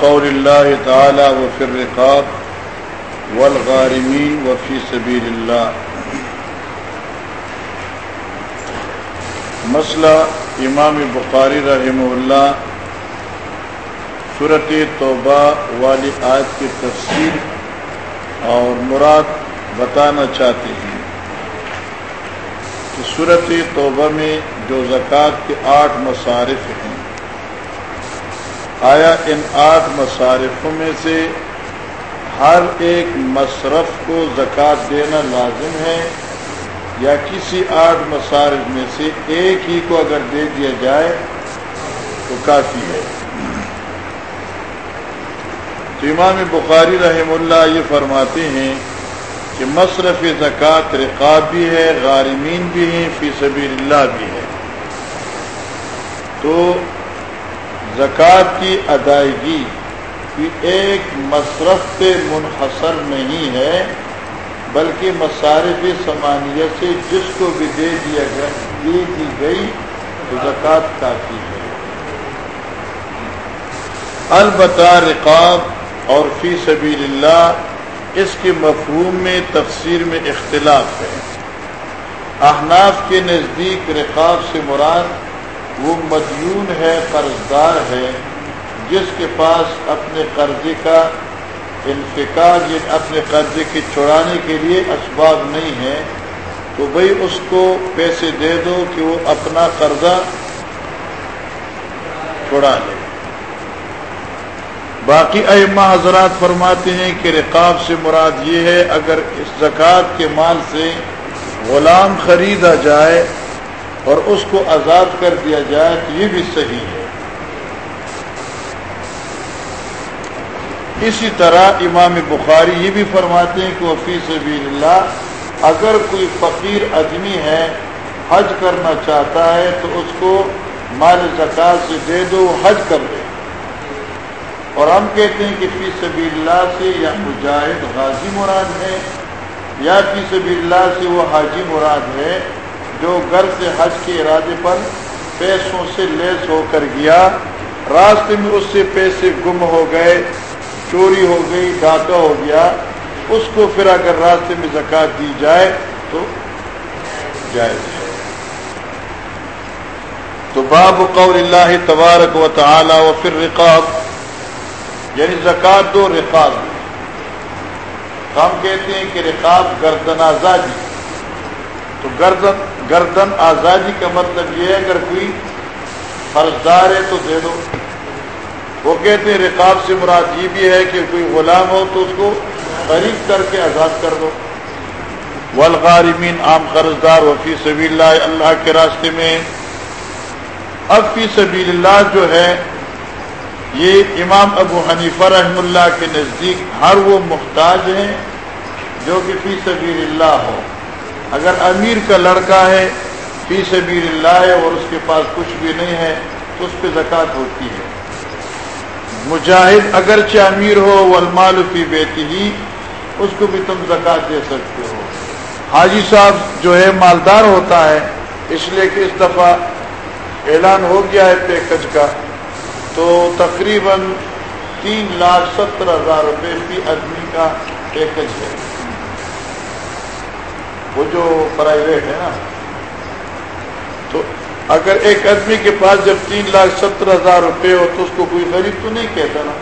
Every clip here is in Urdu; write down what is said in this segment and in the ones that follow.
قول اللہ تعالی وفی الرقاب والغارمین وفی سبیل اللہ۔ مسئلہ امام بخاری رحمہ اللہ صورت توبہ والی آیت کی تفصیل اور مراد بتانا چاہتے ہیں کہ صورت توبہ میں جو زکوٰۃ کے آٹھ مصارف ہیں آیا ان آٹھ مصارفوں میں سے ہر ایک مصرف کو زکوٰۃ دینا لازم ہے یا کسی آٹھ مصارف میں سے ایک ہی کو اگر دے دیا جائے تو کافی ہے؟ تو امام بخاری رحم اللہ یہ فرماتے ہیں کہ مصرف زکوٰۃ رقاب بھی ہے، غارمین بھی ہیں، فی سبیل اللہ بھی ہے تو زکوٰۃ کی ادائیگی کی ایک مصرف پہ منحصر نہیں ہے، بلکہ مصارف سمانیت سے جس کو بھی دے دیا گیا، دے دی گئی تو زکوٰۃ کافی ہے۔ البتہ رقاب اور فی سبیل اللہ اس کے مفہوم میں تفسیر میں اختلاف ہے۔ احناف کے نزدیک رقاب سے مراد وہ مدیون ہے قرض ہے، جس کے پاس اپنے قرضے کا انفقاد یا یعنی اپنے قرضے کے چھڑانے کے لیے اسباب نہیں ہے، تو بھائی اس کو پیسے دے دو کہ وہ اپنا قرضہ چھڑا لے۔ باقی ائمہ حضرات فرماتے ہیں کہ رقاب سے مراد یہ ہے، اگر اس زکوٰۃ کے مال سے غلام خریدا جائے اور اس کو آزاد کر دیا جائے تو یہ بھی صحیح ہے۔ اسی طرح امام بخاری یہ بھی فرماتے ہیں کہ وہ فی سبیل اللہ اگر کوئی فقیر آدمی ہے، حج کرنا چاہتا ہے تو اس کو مال زکوٰۃ سے دے دو حج کر دے اور ہم کہتے ہیں کہ فی سبیل اللہ سے یا مجاہد غازی مراد ہے یا فی سبیل اللہ سے وہ حاجی مراد ہے۔ جو گھر سے حج کے ارادے پر پیسوں سے لیس ہو کر گیا، راستے میں اس سے پیسے گم ہو گئے، چوری ہو گئی ڈاکہ ہو گیا، اس کو پھر اگر راستے میں زکات دی جائے تو جائز ہے۔ تو باب قول اللہ تبارک و تعالی و پھر رقاب یعنی زکات دو رقاب ہم کہتے ہیں کہ رقاب گردن آزادی جی۔ تو گردن گردن آزادی کا مطلب یہ ہے، اگر کوئی فرضدار ہے تو دے دو۔ وہ کہتے ہیں، رقاب سے مراد یہ بھی ہے کہ کوئی غلام ہو تو اس کو خرید کر کے آزاد کر دو۔ والغارمین عام قرض دار وفی سبی اللہ اللہ کے راستے میں۔ اب فی سبیل اللہ جو ہے، یہ امام ابو حنیفہ رحم اللہ کے نزدیک ہر وہ محتاج ہیں جو کہ فی سبیل اللہ ہو۔ اگر امیر کا لڑکا ہے، فی سبیل اللہ ہے اور اس کے پاس کچھ بھی نہیں ہے، تو اس پہ زکوٰۃ ہوتی ہے۔ مجاہد اگرچہ امیر ہو، والمال فی بیتی ہی، اس کو بھی تم زکوٰۃ دے سکتے ہو۔ حاجی صاحب جو ہے، مالدار ہوتا ہے، اس لیے کہ اس دفعہ اعلان ہو گیا ہے پیکج کا، تو تقریباً تین لاکھ ستر ہزار روپے فی آدمی کا پیکج ہے۔ وہ جو پرائیویٹ ہے نا، تو اگر ایک آدمی کے پاس جب تین لاکھ ستر ہزار روپے ہو تو اس کو کوئی غریب تو نہیں کہتا نا۔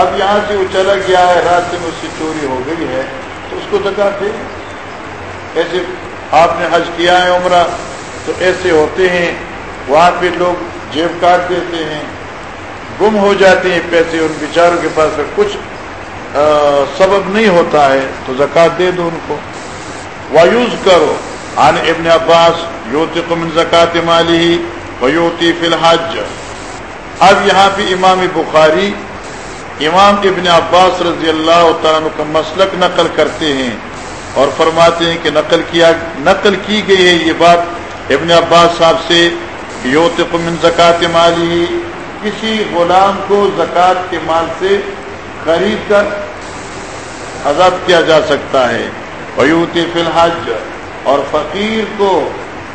اب یہاں سے وہ چلا گیا ہے راستے میں اس سے چوری ہو گئی ہے، تو اس کو زکات دے۔ ایسے آپ نے حج کیا ہے، عمرہ، تو ایسے ہوتے ہیں۔ وہاں پہ لوگ جیب کاٹ دیتے ہیں، گم ہو جاتے ہیں پیسے ان بیچاروں کے پاس۔ کچھ سبب نہیں ہوتا ہے تو زکات دے دو ان کو۔ وایوز کرو۔ عن ابن عباس یوتی من زکات مالی ویوتی فی الحج۔ اب یہاں پہ امام بخاری، امام ابن عباس رضی اللہ تعالیٰ کا مسلک نقل کرتے ہیں اور فرماتے ہیں کہ نقل کیا، نقل کی گئی ہے یہ بات ابن عباس صاحب سے یوتق من زکات مالی کسی غلام کو زکوٰۃ کے مال سے خرید کر آزاد کیا جا سکتا ہے۔ فیوتی فی الحج اور فقیر کو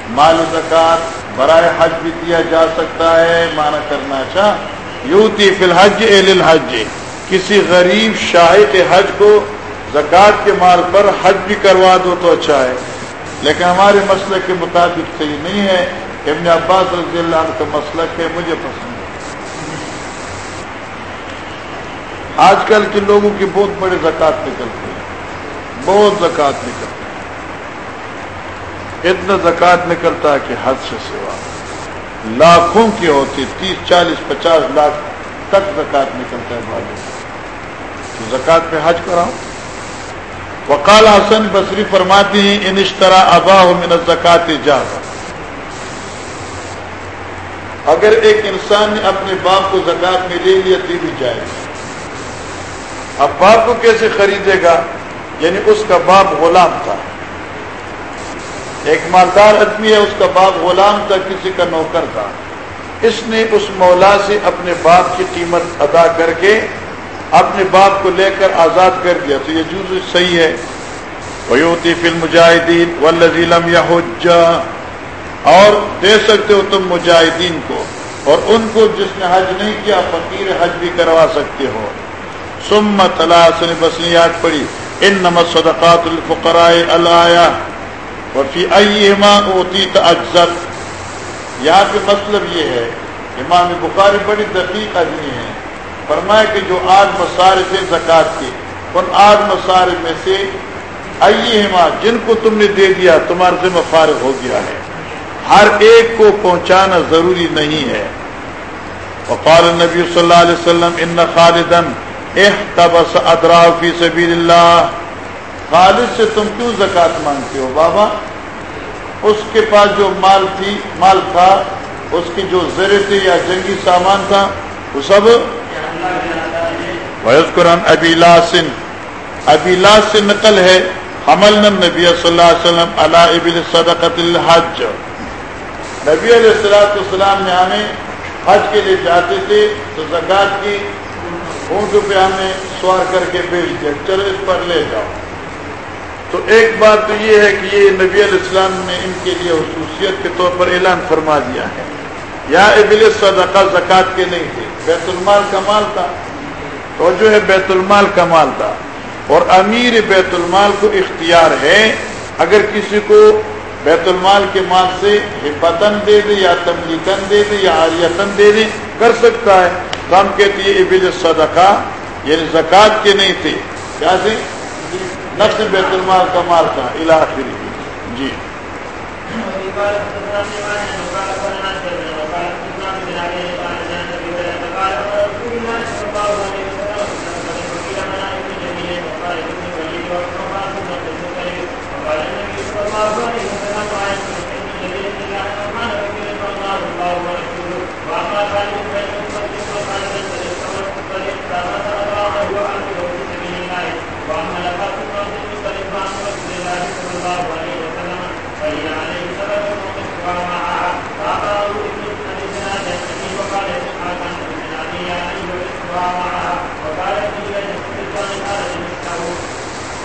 مال زکوٰۃ برائے حج بھی دیا جا سکتا ہے، مانا کرنا اچھا۔ چاہ یوتی فی الحج الحج کسی غریب شاہد حج کو زکوٰۃ کے مال پر حج بھی کروا دو تو اچھا ہے۔ لیکن ہمارے مسئلے کے مطابق صحیح نہیں ہے ابن عباس رضی اللہ عنہ کا مسلک ہے مجھے پسند ہے۔ آج کل کے لوگوں کی بہت بڑے زکوٰۃ نکلتے ہیں۔ بہت زکوٰۃ نکلتے ہیں اتنا زکوٰۃ نکلتا ہے کہ حد سے سوا۔ لاکھوں کی ہوتی، تیس، چالیس، پچاس لاکھ تک زکوٰۃ نکلتا ہے بھائی۔ تو زکوٰۃ پہ حج کراؤ۔ وقال حسن بصری فرماتی ہیں، ان اشترا ابا من زکات جا اگر ایک انسان نے اپنے باپ کو زکات میں لے لیا تو بھی جائے اب باپ کو کیسے خریدے گا؟ یعنی اس کا باپ غلام تھا۔ ایک مالدار آدمی ہے، اس کا باپ غلام تھا، کسی کا نوکر تھا۔ اس نے اس مولا سے اپنے باپ کی قیمت ادا کر کے اپنے باپ کو لے کر آزاد کر دیا۔ تو یہ جز صحیح ہے۔ ویوتی فلم مجاہدین ولزیلم یا اور دے سکتے ہو تم مجاہدین کو۔ اور ان کو جس نے حج نہیں کیا، فقیر حج بھی کروا سکتے ہو۔ سم تلاسن بسنیات پڑی ان صدقات الفقرائے الایا وفی ایما اوتی تجزت یہاں پہ مطلب یہ ہے، امام بخاری بڑی دقیق آدمی ہے فرمایا کہ جو آج مصارف ہے زکوٰۃ کے، ان آج مصارف میں سے آئیے جن کو تم نے دے دیا، تمہارے ذمہ فارغ ہو گیا ہے۔ ہر ایک کو پہنچانا ضروری نہیں ہے۔ وقال نبی صلی اللہ علیہ وسلم ان خالدن احتبس ادرا فی سبیل اللہ خالد سے تم کیوں زکات مانگتے ہو بابا؟ اس کے پاس جو مال تھی، مال تھا، اس کی جو زر تھی یا جنگی سامان تھا، وہ سب؟ قرآن ابی لاسن ابی لاس سے نقل ہے حمل نبی صلی اللہ علیہ وسلم علی ابن صدقت الحج۔ نبی علیہ السلاۃ السلام نے ہمیں حج کے لیے جاتے تھے تو زکات کی اونٹ پہ ہمیں سوار کر کے بھیج دیا۔ چلو اس پر لے جاؤ۔ تو ایک بات تو یہ ہے کہ یہ نبی علیہ السلام نے ان کے لیے خصوصیت کے طور پر اعلان فرما دیا ہے۔ یا ابل صدقہ زکات کے نہیں تھے۔ بیت المال کا مال تھا۔ تو جو ہے بیت المال کا مال تھا۔ اور امیر بیت المال کو اختیار ہے۔ اگر کسی کو بیت المال کے مال سے حفاظن دے دے یا تملیکن دے دے یا آریتن دے دے، کر سکتا ہے۔ تو ہم کہتے ہیں ابل صدقہ یعنی زکوٰۃ کے نہیں تھے۔ کیا تھے؟ نفس بیت المال کا مال تھا الآخری جی۔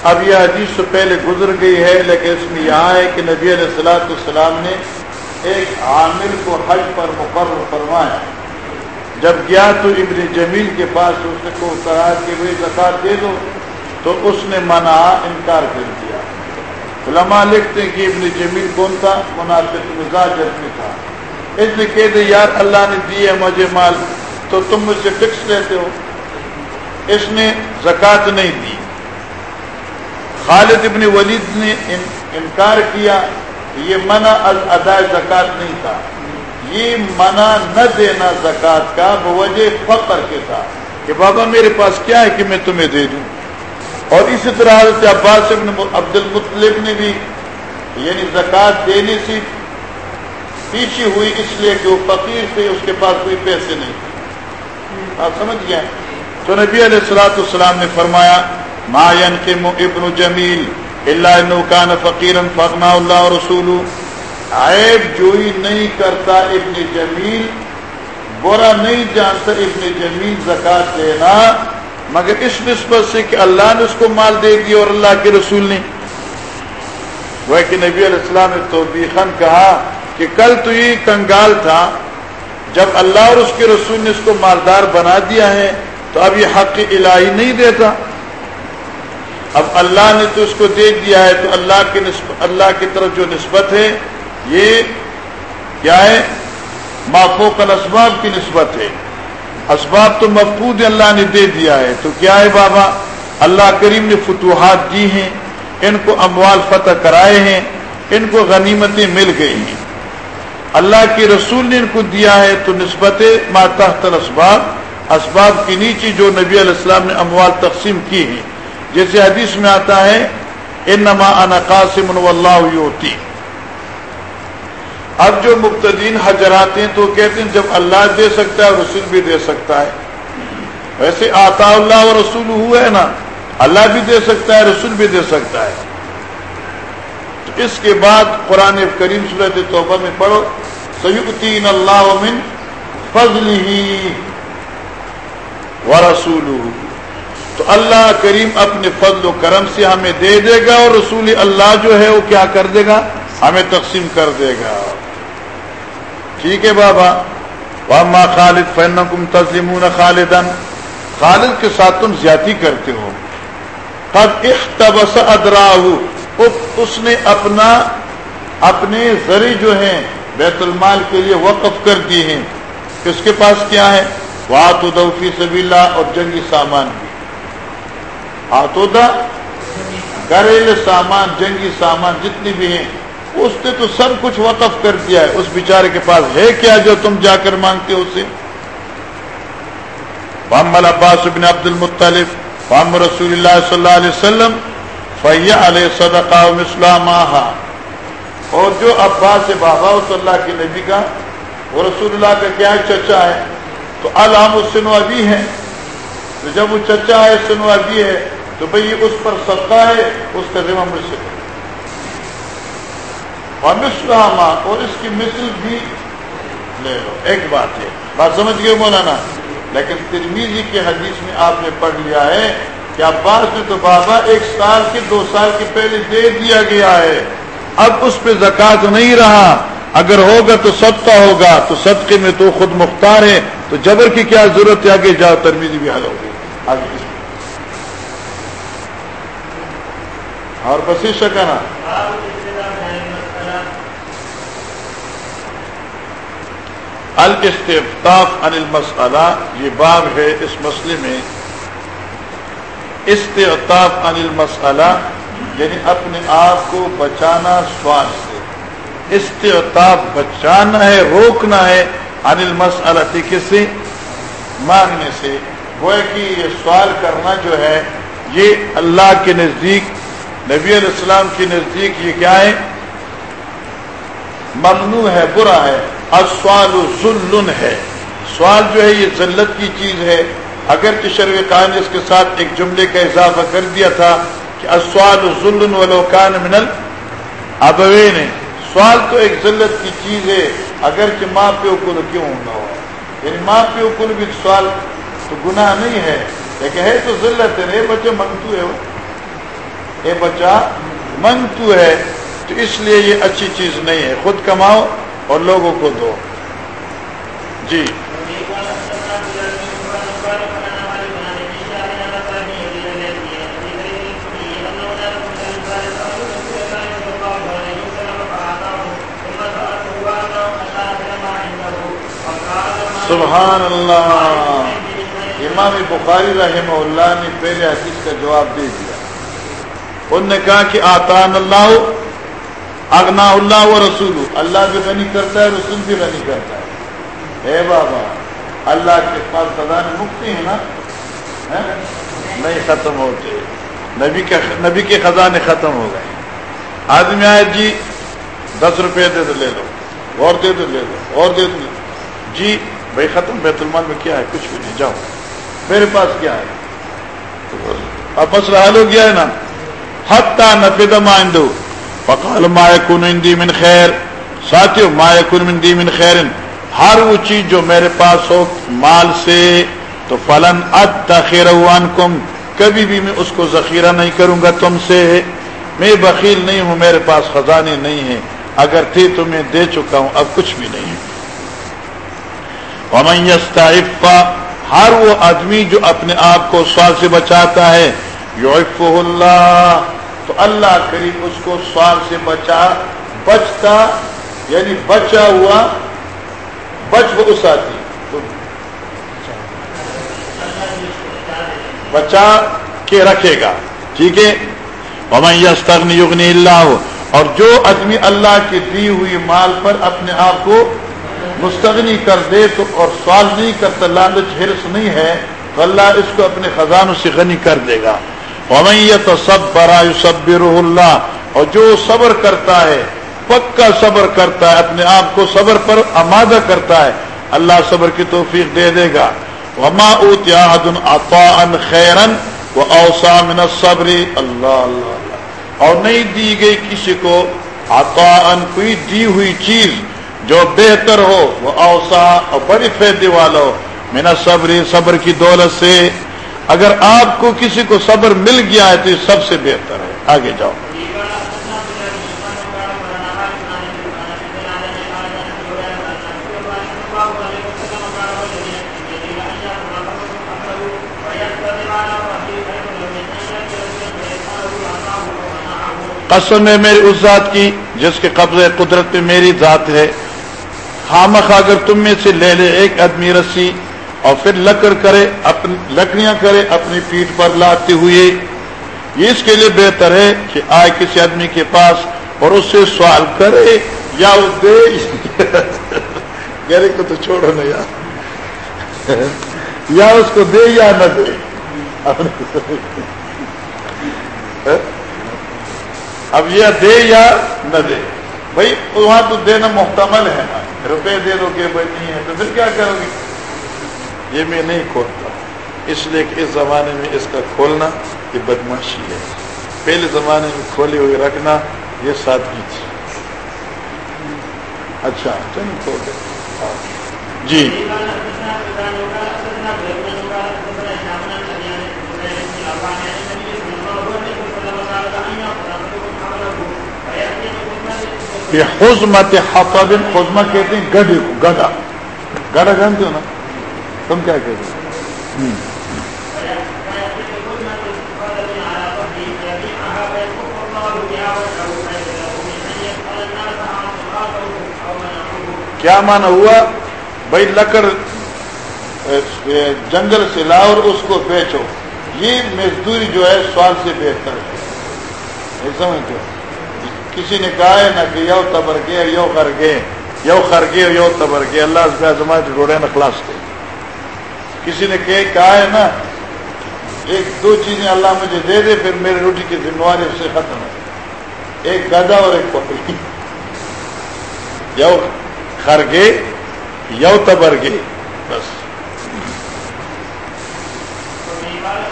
اب یہ حدیث سے پہلے گزر گئی ہے، لیکن اس میں یہاں ہے کہ نبی علیہ السلاۃ السلام نے ایک عامل کو حج پر مقرر فرمایا۔ جب گیا تو ابن جمیل کے پاس اس نے کو کہا کہ وہ زکات دے دو۔ تو اس نے منع انکار کر دیا۔ علماء لکھتے ہیں کہ ابن جمیل کون تھا؟ مناسب مزاج میں تھا۔ اس نے کہہ دے یار، اللہ نے دیے مجھے مال، تو تم مجھ سے فکس لیتے ہو۔ اس نے زکات نہیں دی خالد ابن ولید نے انکار کیا یہ منع ادا زکات نہیں تھا۔ یہ منع نہ دینا زکات کا بوجہ فقر کے تھا کہ بابا میرے پاس کیا ہے کہ میں تمہیں دے دوں۔ اور اسی طرح حضرت عباس ابن عبد المطلب نے بھی یعنی زکات دینے سے پیچھے ہوئی اس لیے کہ وہ فقیر تھے، اس کے پاس کوئی پیسے نہیں تھے۔ آپ سمجھ گئے؟ تو نبی علیہ السلاۃ السلام نے فرمایا ما ينقم ابن جمیل الا انه كان فقيرا فغنى الله ورسوله. عیب جوئی نہیں کرتا ابن جمیل برا نہیں جانتا ابن جمیل زکات دینا، مگر اس نسبت سے کہ اللہ نے اس کو مال دے دیا اور اللہ کے رسول نے۔ وہ کہ نبی علیہ السلام نے تو کہا کہ کل تو یہ کنگال تھا، جب اللہ اور اس کے رسول نے اس کو مالدار بنا دیا ہے، تو اب یہ حق الہی نہیں دیتا۔ اب اللہ نے تو اس کو دے دیا ہے تو اللہ کی نسبت اللہ کی طرف جو نسبت ہے، یہ کیا ہے؟ مافوق الاسباب کی نسبت ہے۔ اسباب تو مفقود اللہ نے دے دیا ہے۔ تو کیا ہے بابا؟ اللہ کریم نے فتوحات دی ہیں، ان کو اموال فتح کرائے ہیں، ان کو غنیمتیں مل گئی ہیں۔ اللہ کے رسول نے ان کو دیا ہے تو نسبت ماتحت الاسباب۔ اسباب کی نیچی جو نبی علیہ السلام نے اموال تقسیم کی ہیں۔ جیسے حدیث میں آتا ہے ان نما انا قاسم اللہ ہوتی اب جو مبتدین حجرات ہیں تو کہتے ہیں جب اللہ دے سکتا ہے، رسول بھی دے سکتا ہے۔ ویسے آتا اللہ و رسول ہوا ہے نا، اللہ بھی دے سکتا ہے، رسول بھی دے سکتا ہے۔ تو اس کے بعد قرآن کریم صورت توبہ میں پڑھو سیدین اللہ من فضل ہی و رسول تو اللہ کریم اپنے فضل و کرم سے ہمیں دے دے گا اور رسول اللہ جو ہے وہ کیا کر دے گا؟ ہمیں تقسیم کر دے گا۔ ٹھیک ہے بابا۔ واما خالد فین کم تسلیم خالدن خالد کے ساتھ تم زیادتی کرتے ہو۔ تب اختبس اس نے اپنا، اپنے ذری جو ہیں بیت المال کے لیے وقف کر دیے ہیں۔ اس کے پاس کیا ہے؟ وات ادوفی سبھی اور جنگی سامان بھی۔ آتودا گھریلو سامان، جنگی سامان جتنی بھی ہیں، اس نے تو سب کچھ وقف کر دیا ہے۔ اس بیچارے کے پاس ہے کیا جو تم جا کر مانگتے ہو اسے؟ محمد عباس بن عبد المطلف محمد رسول اللہ صلی اللہ علیہ وسلم فیا علیہ صدقہ اسلام اور جو عباس بابا صلی اللہ کے نبی کا، وہ رسول اللہ کا کیا چچا ہے؟ تو الحم السنو ابھی ہے۔ تو جب وہ چچا ہے سنو ابھی ہے تو بھئی اس پر صدقہ ہے، اس کا ذمہ مجھ سے اور اس کی مثل بھی لے لو۔ ایک بات ہے بات سمجھ گئے مولانا؟ لیکن ترمیزی کی حدیث میں آپ نے پڑھ لیا ہے کہ عباس نے تو بابا ایک سال کے، دو سال کے پہلے دے دیا گیا ہے۔ اب اس پہ زکات نہیں رہا۔ اگر ہوگا تو صدقہ ہوگا، تو صدقے میں تو خود مختار ہے۔ تو جبر کی کیا ضرورت ہے؟ آگے جاؤ، ترمیزی بھی حل ہوگی آگے اور بسی شکنا۔ الاستفتاف عن المسئلہ یہ باب ہے اس مسئلے میں۔ استعطاف عن المسئلہ یعنی اپنے آپ کو بچانا سوال سے۔ استعطاف بچانا ہے، روکنا ہے عن المسئلہ کسی مانگنے سے۔ وہ کہ یہ سوال کرنا جو ہے، یہ اللہ کے نزدیک نبی علیہ السلام کی نزدیک یہ کیا ہے؟ ممنوع ہے، برا ہے۔ اسوال ذلن ہے۔ سوال جو ہے، یہ ذلت کی چیز ہے۔ اگر شرو کان اس کے ساتھ ایک جملے کا اضافہ کر دیا تھا کہ اسوال ذلن ولو کان منل ابوے نے سوال تو ایک ذلت کی چیز ہے۔ اگر کہ ماں پہ کل کیوں نہ ہو؟ یعنی ماں پہ کل بھی سوال تو گناہ نہیں ہے، لیکن ہے تو ذلت ہے بچے منگتو ہے۔ وہ اے بچہ، منگ تو ہے، تو اس لیے یہ اچھی چیز نہیں ہے۔ خود کماؤ اور لوگوں کو دو۔ جی۔ سبحان اللہ۔ امام بخاری رحمہ اللہ نے پہلے حدیث کا جواب دے دیا۔ انہوں نے کہا کہ آتان اللہ اگنا اللہ و رسول اللہ بھی غنی کرتا ہے، رسول بھی غنی کرتا ہے۔ اے بابا، اللہ کے پاس خزانے مکتی ہیں نا؟ نہیں ختم ہوتے۔ نبی کے نبی کے خزانے ختم ہو گئے۔ آدمی آئے جی دس روپے دے دو، لے لو۔ اور دے دو، لے لو۔ اور دے دو۔ جی بھائی ختم، بیت المال میں کیا ہے؟ کچھ بھی نہیں۔ جاؤ۔ میرے پاس کیا ہے؟ اب مسئلہ حل ہو گیا ہے نا؟ حتہ نفید مائندو فقال ما يكون عندي من خیر ساتھیو، ما يكون عندي من خیر ہر وہ چیز جو میرے پاس ہو، مال سے، تو فلن ادخر عنکم. کبھی بھی میں اس کو ذخیرہ نہیں کروں گا تم سے. میں بخیل نہیں ہوں، میرے پاس خزانے نہیں ہیں. اگر تھے تو میں دے چکا ہوں، اب کچھ بھی نہیں ومن ہر وہ آدمی جو اپنے آپ کو سوال سے بچاتا ہے یوف اللہ، تو اللہ کریم اس کو سوال سے بچا، بچتا یعنی بچا ہوا، بچ وہ اس آتی بچا کے رکھے گا، ٹھیک ہے؟ یستغنی یغنی اللہ اور جو آدمی اللہ کی دی ہوئی مال پر اپنے آپ کو مستغنی کر دے، تو اور سوال نہیں کرتا، لالچ، ہرس نہیں ہے، تو اللہ اس کو اپنے خزانوں سے غنی کر دے گا۔ تو سب برا سب اللہ اور جو صبر کرتا ہے، پکا صبر کرتا ہے، اپنے آپ کو صبر پر آمادہ کرتا ہے، اللہ صبر کی توفیق دے دے گا۔ وما خیرن وہ اوسا من صبری اللہ اللہ اور نہیں دی گئی کسی کو عطا ان کوئی دی ہوئی چیز جو بہتر ہو، وہ اوسا اور بڑی فائدے والا ہو۔ مینا صبری صبر کی دولت سے اگر آپ کو کسی کو صبر مل گیا ہے تو یہ سب سے بہتر ہے۔ آگے جاؤ۔ قسم ہے میری اس ذات کی جس کے قبضے قدرت میں میری ذات ہے۔ خامخ اگر تم میں سے لے لے ایک آدمی رسی اور پھر لکڑ کرے، اپنی لکڑیاں کرے، اپنی پیٹ پر لاتے ہوئے۔ یہ اس کے لیے بہتر ہے کہ آئے کسی آدمی کے پاس اور اس سے سوال کرے یا وہ دے۔ گہرے کو تو چھوڑو نا یا یا اس کو دے یا نہ دے۔ اب یہ دے یا نہ دے۔ بھائی، وہاں تو دینا محتمل ہے۔ نا روپے دے دو گے بھائی نہیں ہے، تو پھر کیا کرو گے؟ یہ میں نہیں کھولتا۔ اس لیے کہ اس زمانے میں اس کا کھولنا یہ بدماشی ہے۔ پہلے زمانے میں کھولی ہوئی رکھنا یہ سادگی تھی۔ اچھا چلو کھول دے جی۔ خزمت حفظ خزمہ کہتے ہیں گڑھے کو گڑھا گڑھا جانتے ہو نا؟ تم کیا کہتے ہو کیا مانا ہوا؟ بھائی لکڑ جنگل سے لاؤ اور اس کو بیچو۔ یہ مزدوری جو ہے، سوال سے بہتر ہے۔ سمجھتے ہو کسی نے کہا ہے نا کہ یو تبر گے یو کر گے یو خر گے یو تبر گے اللہ سے ڈوڑے نا خلاص کے کسی نے کہا ہے نا، ایک دو چیزیں اللہ مجھے دے دے، پھر میری روٹی کی ذمہ داری اس سے ختم ہے۔ ایک گدا اور ایک پکڑی یو خر گے یو تبر گے بس۔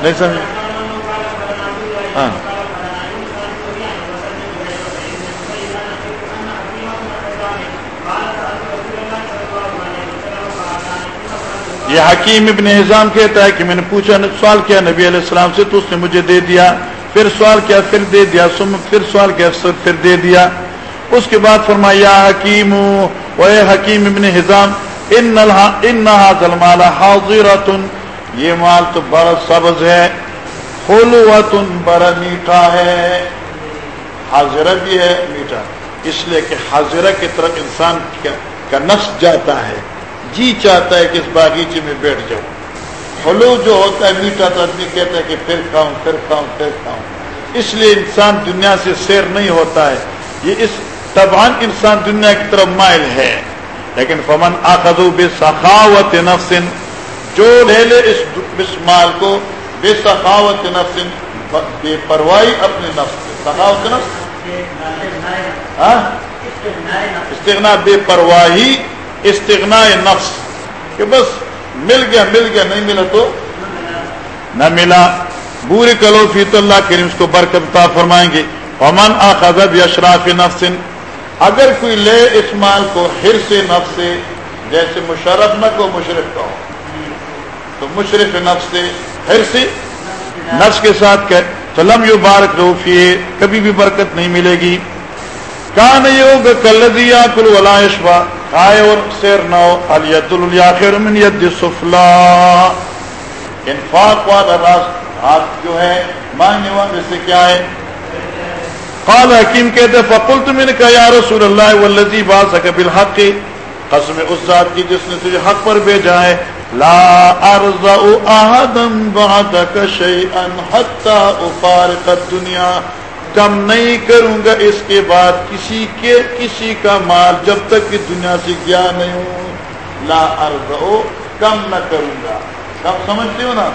نہیں سمجھ ہاں۔ یہ حکیم ابن نظام کہتا ہے کہ میں نے پوچھا سوال کیا نبی علیہ السلام سے، تو اس نے مجھے دے دیا۔ پھر سوال کیا، پھر دے دیا۔ سم پھر سوال کیا، پھر دے دیا۔ اس کے بعد فرمایا حکیم اے حکیم ابن حزام، ان ان مال حاضرۃ۔ یہ مال تو بڑا سبز ہے حلوۃ بڑا میٹھا ہے۔ حاضرہ بھی ہے، میٹھا۔ اس لیے کہ حاضرہ کی طرف انسان کا نفس جاتا ہے۔ جی چاہتا ہے کہ اس باغیچے میں بیٹھ جاؤں۔ ہلو جو ہوتا ہے میٹھا تو آدمی کہتا ہے کہ پھر کھاؤں پھر کھاؤں پھر کھاؤں۔ اس لیے انسان دنیا سے سیر نہیں ہوتا ہے۔ یہ اس تبان انسان دنیا کی طرف مائل ہے۔ لیکن فمن آخذو بے سخاوت نفسن جو لے لے اس اس مال کو بے سخاوت نفسن بے پرواہی اپنے نفس سے۔ سخاوت نفس؟ ہاں؟ استغنا بے پرواہی استغنا نفس کہ بس مل گیا مل گیا، نہیں ملا تو نہ ملا۔ بری کلو فی تو اللہ کریم، اس کو برکت فرمائیں گے۔ امن اخذب اشراف نفس، اگر کوئی لے اس مال کو ہر سے نفس سے، جیسے مشرف نہ کو مشرف کا ہو تو مشرف نفس سے ہر سے نفس کے ساتھ کہ لم یو بارک روفی کبھی بھی برکت نہیں ملے گی۔ کہاں نہیں ہوگا کل دیا کل ولا کائے اور سیر نو الید الیاخر من ید سفلا انفاق والا راست ہاتھ جو ہے مانگنے والے سے کیا ہے قال حکیم کہتے فقل تم نے کہا یا رسول اللہ والذی باسک بالحق قسم اس ذات کی جس نے تجھے حق پر بھیجا ہے لا ارضا احدا بعدك شيئا حتى افارق الدنيا کم نہیں کروں گا اس کے بعد کسی کے کسی کا مال جب تک کہ دنیا سے گیا نہیں ہوں لا ارضا کم نہ کروں گا۔ کم سمجھتے ہو نا؟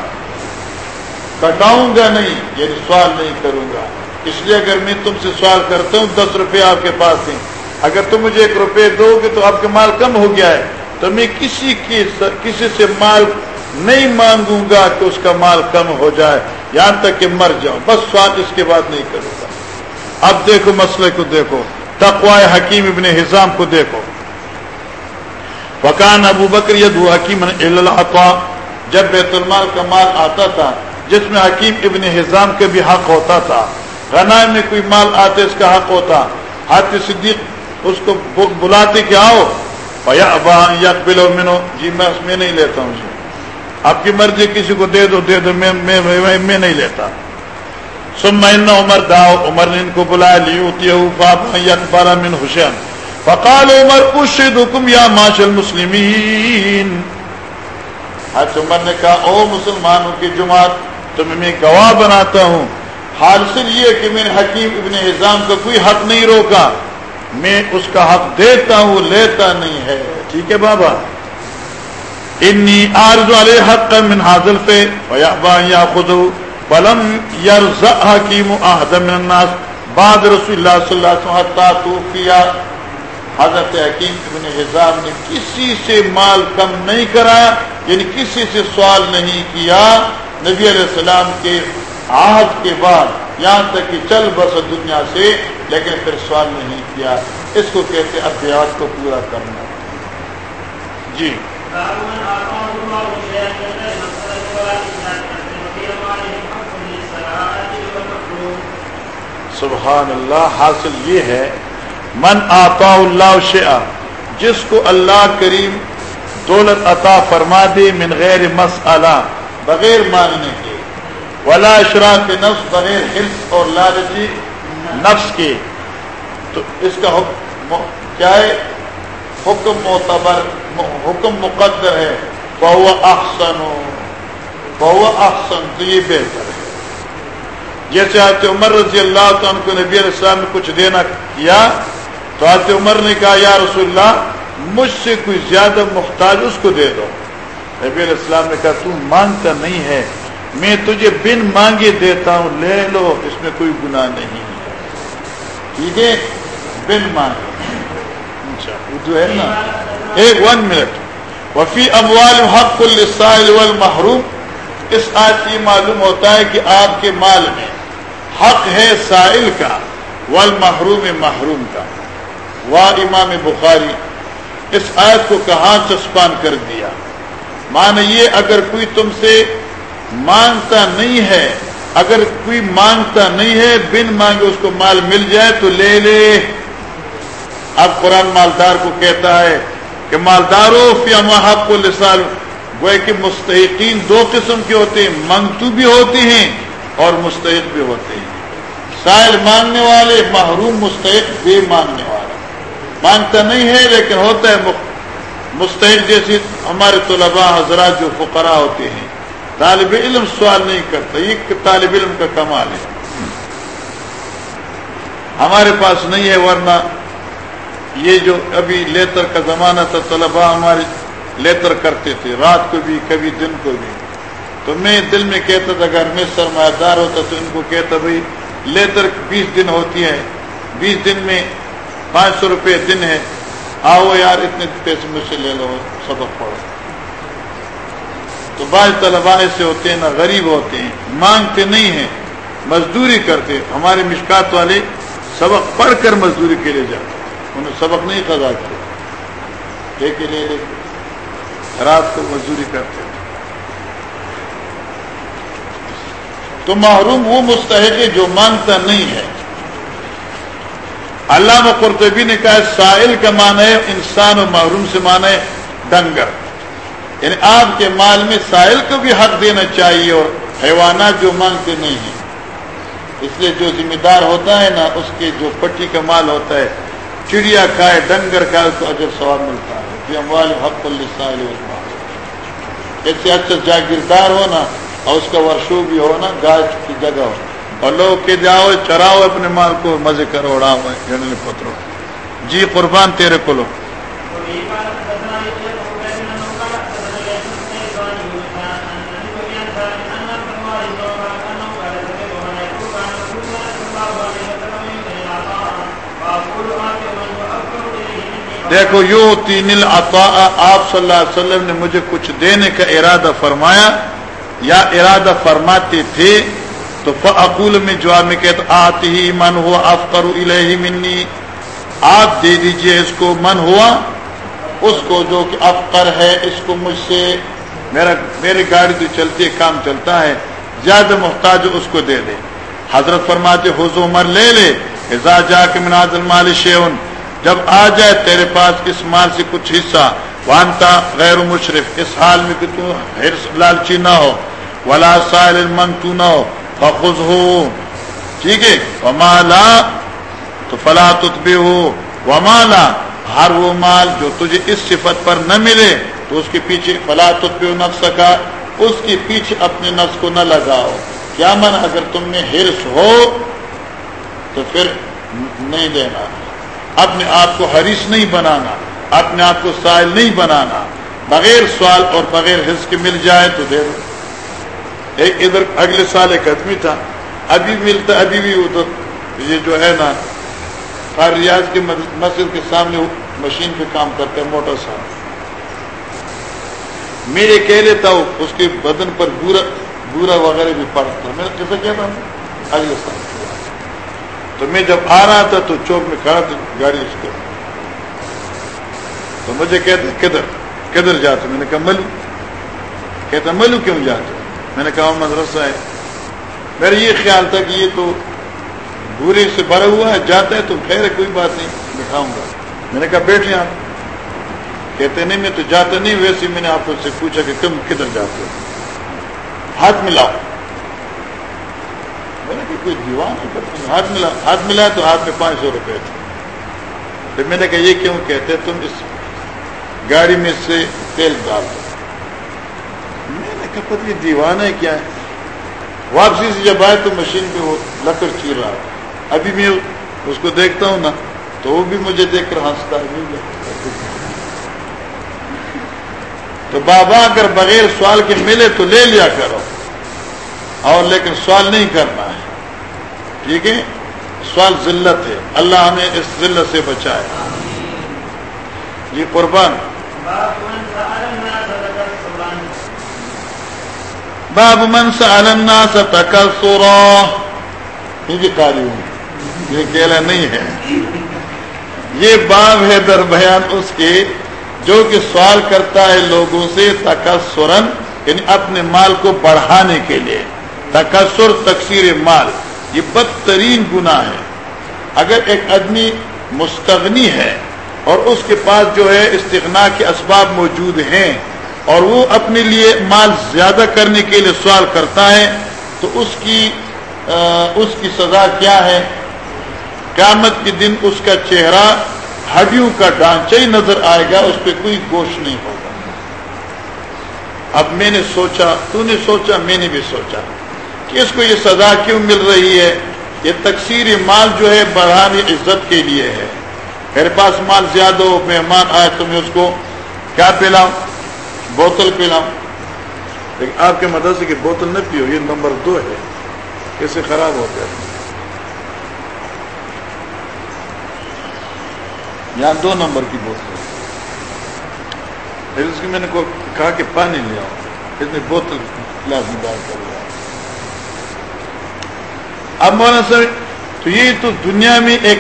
کٹاؤں گا نہیں یعنی سوال نہیں کروں گا۔ اس لیے اگر میں تم سے سوال کرتا ہوں، دس روپے آپ کے پاس ہیں۔ اگر تم مجھے ایک روپے دو گے تو آپ کا مال کم ہو گیا ہے۔ تو میں کسی کی کسی سے مال نہیں مانگوں گا کہ اس کا مال کم ہو جائے۔ یہاں تک کہ مر جاؤں۔ بس سوال اس کے بعد نہیں کروں گا۔ اب دیکھو مسئلے کو دیکھو تقوائے حکیم ابن حزام کو دیکھو۔ وکان ابو بکر ید حکیم جب بیت المال کا مال آتا تھا جس میں حکیم ابن حزام کے بھی حق ہوتا تھا۔ غنائم میں کوئی مال آتے اس کا حق ہوتا۔ ہاتھ صدیق اس کو بلاتے کہ آؤ۔ بلو منو۔ جی میں اس میں نہیں لیتا ہوں جی آپ کی مرضی کسی کو دے دو دے دو میں میں, میں, میں نہیں لیتا۔ عمر داؤ عمر نے ان کو بلایا لی اکبر من حسین فقال عمر ارشد یا ماشل مسلمین حج عمر نے کہا، او مسلمانوں کی جماعت تمہیں میں گواہ بناتا ہوں۔ حاصل یہ کہ میں نے حکیم ابن اظام کا کوئی حق نہیں روکا۔ میں اس کا حق دیتا ہوں، لیتا نہیں ہے۔ ٹھیک ہے بابا؟ انی آرز والے حق من حاضل پہ یا خود بلم یرز حکیم من الناس. بعد رسول اللہ صلی اللہ علیہ وسلم کیا حضرت حکیم ابن حزام نے کسی سے مال کم نہیں کرایا یعنی کسی سے سوال نہیں کیا. نبی علیہ السلام کے آہد کے بعد یہاں تک کہ چل بس دنیا سے، لیکن پھر سوال نہیں کیا. اس کو کہتے ابیات کو پورا کرنا. جی۔ سبحان اللہ، حاصل یہ ہے، من آتا اللہ شیا جس کو اللہ کریم دولت عطا فرما دے من غیر مسئلہ، بغیر ماننے کے۔ ولا اشراق نفس، بغیر حلف اور لالچی نفس کے۔ تو اس کا حکم کیا ہے؟ حکم معتبر حکم مقدر ہے۔ بہو احسن ہو بہو احسن، تو یہ بہتر ہے۔ جیسے آتے عمر رضی اللہ عنہ کو نبی علیہ السلام نے کچھ دینا کیا، تو آتے عمر نے کہا، یا رسول اللہ، مجھ سے کوئی زیادہ محتاج اس کو دے دو. نبی علیہ السلام نے کہا، تو مانگتا نہیں ہے، میں تجھے بن مانگے دیتا ہوں، لے لو، اس میں کوئی گناہ نہیں ٹھیک ہے، بن مانگے اچھا اردو ہے نا، ایک ون منٹ۔ وفی اموال حق السائل والمحروم۔ اس آج کی معلوم ہوتا ہے کہ آپ کے مال میں حق ہے سائل کا، والمحروم محروم کا۔ وا امام بخاری، اس آیت کو کہاں چسپان کر دیا؟ مان یہ اگر کوئی تم سے مانگتا نہیں ہے، اگر کوئی مانگتا نہیں ہے، بن مانگے اس کو مال مل جائے تو لے لے۔ اب قرآن مالدار کو کہتا ہے کہ مالداروں فی محب کو لسال گوئے کہ مستحقین دو قسم کے ہوتے ہیں، منگتو بھی ہوتے ہیں اور مستحق بھی ہوتے ہیں۔ سائل مانگنے والے، محروم مستحق بے مانگنے والا مانگتا نہیں ہے، لیکن ہوتا ہے مستحق جیسی ہمارے طلباء، حضرات جو فقراء ہوتے ہیں۔ طالب علم سوال نہیں کرتا، یہ طالب علم کا کمال ہے۔ ہمارے پاس نہیں ہے، ورنہ یہ جو ابھی لیتر کا زمانہ تھا، طلباء ہمارے لیتر کرتے تھے، رات کو بھی، کبھی دن کو بھی۔ تو میں دل میں کہتا تھا، اگر میں سرمایہ دار ہوتا تو ان کو کہتا بھائی لیتر بیس دن ہوتی ہے بیس دن میں پانچ سو روپے دن ہے آؤ یار، اتنے پیسے مجھ سے لے لو، سبق پڑھو۔ تو بعض طلبا ایسے ہوتے ہیں نہ غریب ہوتے ہیں، مانگتے نہیں ہیں، مزدوری کرتے ہمارے مشکات والے سبق پڑھ کر مزدوری کے لیے جاتے انہیں سبق نہیں خزا کے لے کے لے لے۔ رات کو مزدوری کرتے تو محروم وہ مستحق ہے جو مانگتا نہیں ہے۔ علامہ قرطبی نے کہا سائل کا معنی ہے، انسان و محروم سے معنی ہے ڈنگر۔ یعنی آپ کے مال میں سائل کو بھی حق دینا چاہیے اور حیوانات جو مانگتے نہیں ہیں۔ اس لیے جو ذمہ دار ہوتا ہے نا، اس کے جو پٹی کا مال ہوتا ہے، چڑیا کھائے، ڈنگر کھائے تو اجر سواب ملتا ہے۔ حق السائل ایسے اچھا جاگیردار ہو نا اور اس کا ورشو بھی ہو نا گائے کی جگہ ہو اور لوگ کے جاؤ، چراؤ اپنے مال کو، مزے کرو، اڑاؤ پترو۔ جی قربان تیرے کو لو۔ دیکھو یو تین العطا آپ صلی اللہ علیہ وسلم نے مجھے کچھ دینے کا ارادہ فرمایا۔ یا ارادہ فرماتے تھے، تو فعقول میں جواب میں کہتا، آتی ہی من ہوا افقر الہی منی۔ آپ دے دیجیے اس کو من ہوا، اس کو جو کہ افقر ہے، اس کو مجھ سے میرا میری گاڑی تو چلتی ہے کام چلتا ہے، زیادہ محتاج اس کو دے دے۔ حضرت فرماتے حضو عمر لے لے ازا جا کے مناظ المال شیون جب آ جائے تیرے پاس اس مال سے کچھ حصہ، وانتا غیر مشرف، اس حال میں کہ تو لالچی نہ ہو۔ ولا سائل من ہو فخذ ہو ٹھیک ہے؟ ومالا تو فلا تتبے ہو ومالا ہر وہ مال جو تجھے اس صفت پر نہ ملے، تو اس کے پیچھے فلا تتبے نفس کا اس کے پیچھے اپنے نفس کو نہ لگاؤ۔ کیا من اگر تم میں ہرس ہو، تو پھر نہیں دینا۔ اپنے آپ کو حریص نہیں بنانا، اپنے آپ کو سائل نہیں بنانا۔ بغیر سوال اور بغیر حص کے مل جائے تو دے دو۔ ایک ادھر اگلے سال ایک آدمی تھا، ابھی ملتا، ابھی بھی ادھر یہ جو ہے نا ہر ریاض کے مسجد کے سامنے مشین پہ کام کرتے ہیں موٹر سا۔ میں اکیلے لیتا اس کے بدن پر بورا بورا وغیرہ بھی پڑتا میں کیسا کہتا ہوں اگلے سال۔ تو میں جب آ رہا تھا تو چوک میں کھڑا تھا، گاڑی اس کو تو مجھے کہتے، کدھر کدھر جاتے؟ میں نے کہا، ملو۔ کہتا، ملو کیوں جاتے؟ میں نے کہا مدرسہ ہے۔ میرا یہ خیال تھا کہ یہ تو بورے سے بھرا ہوا ہے، جاتا ہے تو خیر ہے، کوئی بات نہیں، بٹھاؤں گا۔ میں نے کہا بیٹھ یہاں کہتے نہیں، میں تو جاتا نہیں، ویسے میں نے آپ سے پوچھا کہ تم کدھر جاتے ہو؟ ہاتھ ملاؤ۔ میں نے کہا کوئی دیوان ہے ہاتھ ملا ہاتھ ملا تو ہاتھ میں پانچ سو روپئے تھے۔ پھر میں نے کہا یہ کیوں کہتے تم اس گاڑی میں سے تیل ڈال دو۔ میں نے کہا پتہ یہ دیوان ہے کیا ہے واپسی سے جب آئے تو مشین پہ وہ لکڑ چیر رہا ابھی میں اس کو دیکھتا ہوں نا، تو وہ بھی مجھے دیکھ کر ہنستا ہے۔ تو بابا اگر بغیر سوال کے ملے تو لے لیا کرو۔ اور لیکن سوال نہیں کرنا ہے۔ ٹھیک ہے؟ سوال ذلت ہے۔ اللہ ہمیں اس ذلت سے بچائے۔ جی قربان۔ باب من سأل الناس تکسرا یہ بھی قاری ہوں. یہ کہلا نہیں ہے. یہ باب ہے در بیان اس کے جو کہ سوال کرتا ہے لوگوں سے تکسرن یعنی اپنے مال کو بڑھانے کے لیے. تکسر تقسیر مال. یہ بدترین گناہ ہے. اگر ایک آدمی مستغنی ہے اور اس کے پاس جو ہے استغنا کے اسباب موجود ہیں اور وہ اپنے لیے مال زیادہ کرنے کے لیے سوال کرتا ہے، تو اس کی اس کی سزا کیا ہے؟ قیامت کے دن اس کا چہرہ ہڈیوں کا ڈانچہ ہی نظر آئے گا، اس پہ کوئی گوشت نہیں ہوگا۔ اب میں نے سوچا، تو نے سوچا، میں نے بھی سوچا کہ اس کو یہ سزا کیوں مل رہی ہے؟ یہ تقسیر مال جو ہے بڑھانی عزت کے لیے ہے۔ میرے پاس مال زیادہ ہو، مہمان آئے تو میں اس کو کیا پلاؤں؟ بوتل پلاؤں لیکن آپ کے مدرسے کی بوتل نہ پیو یہ نمبر دو ہے۔ کیسے خراب ہو گیا۔ یہاں دو نمبر کی بوتل۔ اس کی میں نے کہا کہ پانی لے آؤ۔ اس نے بوتل لازمی دار کر لیا اب مولانا صاحب تو یہ تو دنیا میں ایک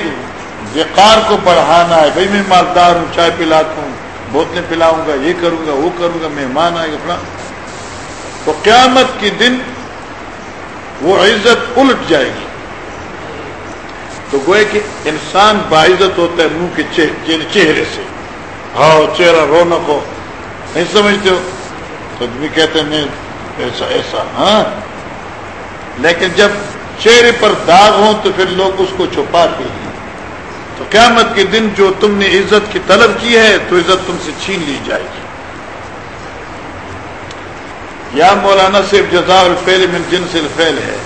وقار کو بڑھانا ہے۔ بھائی میں مالدار ہوں چائے پلاتا ہوں۔ بوتلیں پلاؤں گا، یہ کروں گا، وہ کروں گا، مہمان آئے گا اپنا تو قیامت کے دن وہ عزت الٹ جائے گی۔ تو گوئے کہ انسان باعزت ہوتا ہے منہ کے چہرے سے۔ ہاں چہرہ، رونق ہو۔ نہیں سمجھتے ہو؟ تو کہتے ہیں نہیں، ایسا ایسا ہاں۔ لیکن جب چہرے پر داغ ہوں تو پھر لوگ اس کو چھپاتے ہیں۔ تو قیامت کے دن جو تم نے عزت کی طلب کی ہے، تو عزت تم سے چھین لی جائے گی۔ یا مولانا صرف جزا الفیل من جنس الفیل ہے۔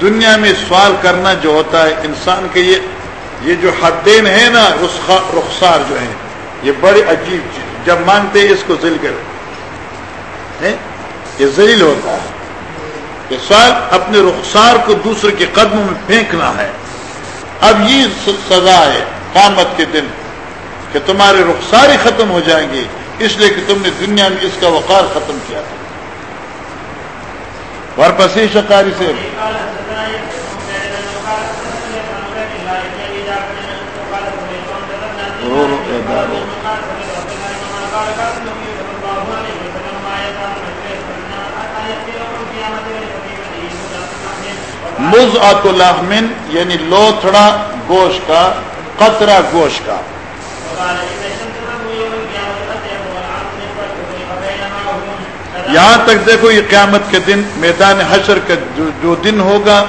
دنیا میں سوال کرنا جو ہوتا ہے، انسان کے یہ یہ جو حدین ہے نا رخسار جو ہے، یہ بڑی عجیب چیز۔ جب مانگتے ہیں، اس کو ذل کر یہ ذلیل ہوتا ہے۔ یہ سوال اپنے رخسار کو دوسرے کے قدموں میں پھینکنا ہے۔ اب یہ سزا ہے۔ قامت کے دن کہ تمہارے رخسار ہی ختم ہو جائیں گے اس لیے کہ تم نے دنیا میں اس کا وقار ختم کیا تھا۔ ورپسی شکاری سے۔ مز الحمن یعنی لوتھڑا گوشت کا قطرہ گوشت کا۔ یہاں تک دیکھو یہ قیامت کے دن، میدان حشر کا جو دن ہوگا،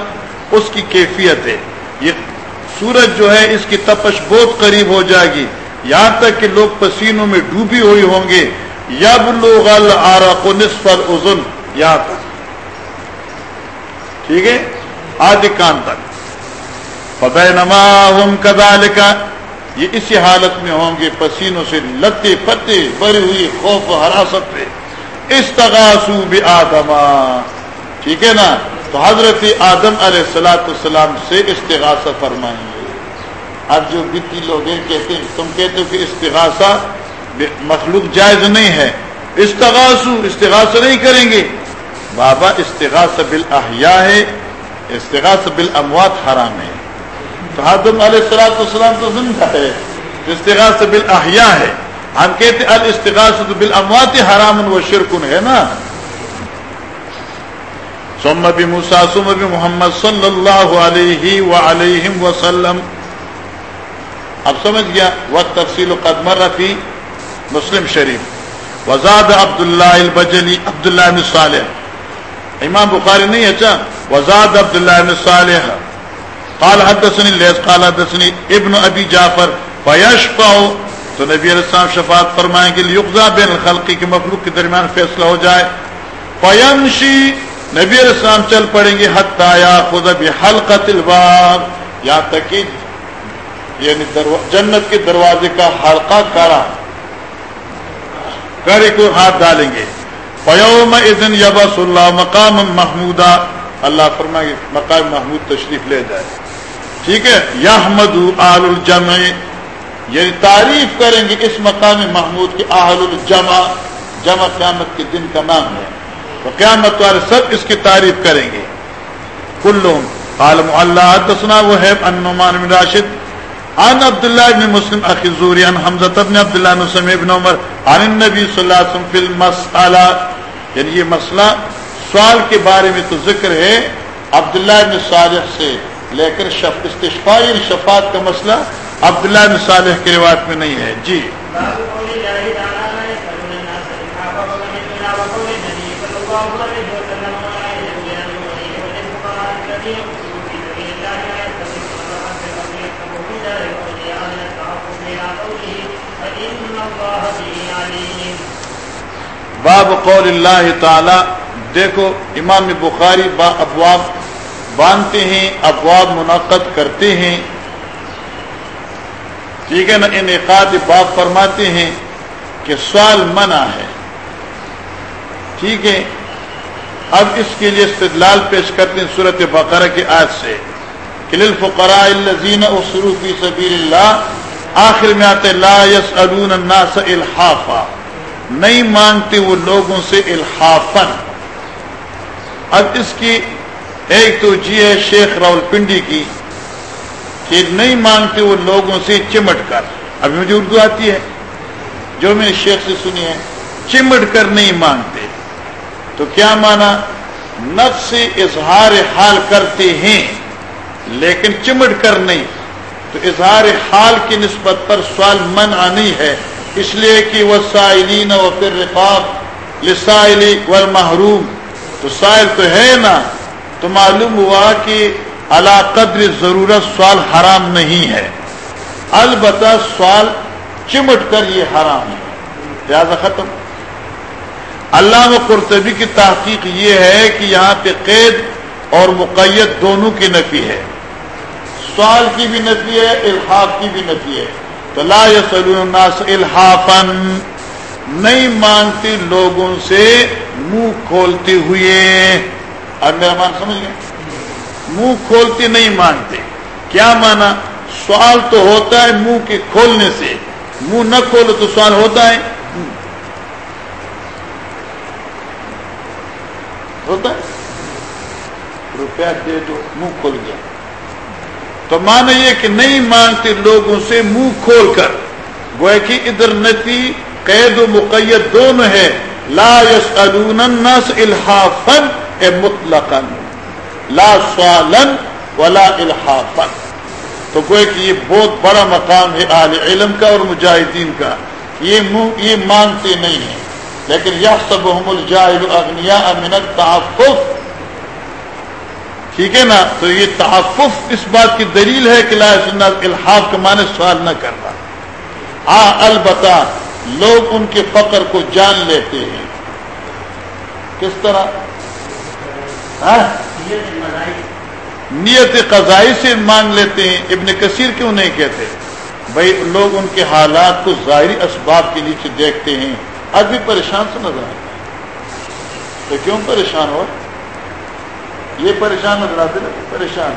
اس کی کیفیت ہے۔ یہ سورج جو ہے، اس کی تپش بہت قریب ہو جائے گی۔ یہاں تک کہ لوگ پسینوں میں ڈوبی ہوئی ہوں گے۔ یا لوگ آرا کو نصفر یہاں تک۔ ٹھیک ہے؟ آدھی کان تک۔ فتح نما کدا یہ اسی حالت میں ہوں گے پسینوں سے لتے پتے بری ہوئی خوف و حراست پہ۔ استغاثو بھی آدما۔ ٹھیک ہے نا؟ تو حضرت آدم علیہ السلاۃ السلام سے استغاثہ فرمائیں گے۔ اب جو بتی لوگ ہیں کہتے ہیں، تم کہتے ہو کہ استغاثہ مخلوق جائز نہیں ہے۔ استغاثو، استغاثہ نہیں کریں گے۔ بابا، استغاثہ بالاحیاء ہے، استغاثہ بالاموات حرام ہے۔ تو آدم علیہ السلاۃ السلام تو زندہ ہے استغاثہ بالاحیاء ہے۔ ہم کہتے الاستغاثت بالاموات حرام و شرکن ہے نا۔ ثم بموسى ثم بمحمد صلی اللہ علیہ وعلیہ وسلم۔ اب سمجھ گیا، وقت تفصیل قد مر فی مسلم شریف۔ وزاد عبداللہ البجلی، عبداللہ بن صالح۔ امام بخاری نہیں اچھا وزاد عبداللہ بن صالح۔ قال حدثني ليس قال حدثني ابن ابي جعفر فيشفع تو نبی علیہ السلام شفاعت فرمائیں گے یقزا بین الخلقی کے مخلوق کے درمیان فیصلہ ہو جائے۔ فیمشی نبی علیہ السلام چل پڑیں گے، حتی یا خود بحلقت الباب یا تک یعنی جنت کے دروازے کا حلقہ کرا، کرے کو ہاتھ ڈالیں گے۔ فیوم اذن یبس اللہ مقام محمودہ اللہ فرمائے مقام محمود تشریف لے جائے۔ ٹھیک ہے؟ یحمد آل الجمع یعنی تعریف کریں گے اس مقام محمود کے آہل الجمع جمع قیامت کے دن کا نام ہے۔ تو قیامت والے سب اس کی تعریف کریں گے۔ کلوم عالم اللہ دسنا وہ ہے انمان بن راشد، عن عبد الله بن مسلم اخي الزوري عن حمزه بن عبد الله بن سمع بن عمر، عن النبي صلى الله عليه وسلم في المساله یعنی یہ مسئلہ سوال کے بارے میں تو ذکر ہے عبداللہ بن صالح سے۔ لے کر شف استشفاء یعنی شفاعت کا مسئلہ عبداللہ بن صالح کی روایت میں نہیں ہے۔ جی۔ باب قول اللہ تعالی، دیکھو، امام بخاری با ابواب باندھتے ہیں، ابواب منعقد کرتے ہیں۔ ٹھیک ہے نا؟ انعقاد باپ فرماتے ہیں کہ سوال منع ہے۔ ٹھیک ہے؟ اب اس کے لیے استدلال پیش کرتے ہیں صورت بقرہ کے آج سے۔ کلل فقراء الزین اسرو فی سبیل اللہ، آخر میں آتے لا یس الناس الحافا۔ نہیں مانگتے وہ لوگوں سے الحافن اب اس کی ایک تو جی ہے شیخ راول پنڈی کی کہ نہیں مانگتے وہ لوگوں سے چمٹ کر۔ ابھی مجھے اردو آتی ہے۔ جو میں شیخ سے سنی ہے، چمٹ کر نہیں مانگتے تو کیا مانا؟ نفس سے اظہار حال کرتے ہیں، لیکن چمٹ کر نہیں۔ تو اظہار حال کی نسبت پر سوال منع نہیں ہے۔ اس لیے کہ وہ سائلین و پھر رقاب لسائلی والمحروم۔ تو سائل تو ہے نا۔ تو معلوم ہوا کہ اللہ قدر ضرورت سوال حرام نہیں ہے۔ البتہ سوال چمٹ کر یہ حرام ہے۔ لہذا ختم۔ اللہ قرطبی کی تحقیق یہ ہے کہ یہاں پہ قید اور مقیت دونوں کی نفی ہے۔ سوال کی بھی نفی ہے، الحاف کی بھی نفی ہے۔ تو لا الناس الحافن نہیں مانگتی لوگوں سے منہ کھولتے ہوئے۔ اب میرا مان سمجھ گئے؟ منہ کھولتے نہیں مانگتے کیا مانا؟ سوال تو ہوتا ہے منہ کے کھولنے سے۔ منہ نہ کھولو تو سوال ہوتا ہے۔ ہوتا ہے؟ روپیہ دے دو، منہ کھول گیا تو مانا یہ کہ نہیں مانگتے لوگوں سے منہ کھول کر۔ گوئے کہ ادھر نتی، قید و مقید دونوں ہے لا يسألون الناس الحافا۔ اے مطلقا، لا سوالا ولا الحافا۔ تو گوئے کہ یہ بہت بڑا مقام ہے اہل علم کا اور مجاہدین کا۔ یہ یہ مانگتے نہیں ہیں۔ لیکن یہ سب الجاہل اغنیا من التعفف۔ ٹھیک ہے نا؟ تو یہ تحفظ اس بات کی دلیل ہے کہ لا سنت الحاف کا معنی سوال نہ کرنا۔ ہاں البتہ لوگ ان کے فقر کو جان لیتے ہیں۔ کس طرح؟ نیت قضائی سے مانگ لیتے ہیں ابن کثیر کیوں نہیں کہتے؟ بھائی لوگ ان کے حالات کو ظاہری اسباب کے نیچے دیکھتے ہیں۔ اب بھی پریشان سے نظر آتا ہے۔ تو کیوں پریشان ہو یہ پریشان نظر آتے پریشان۔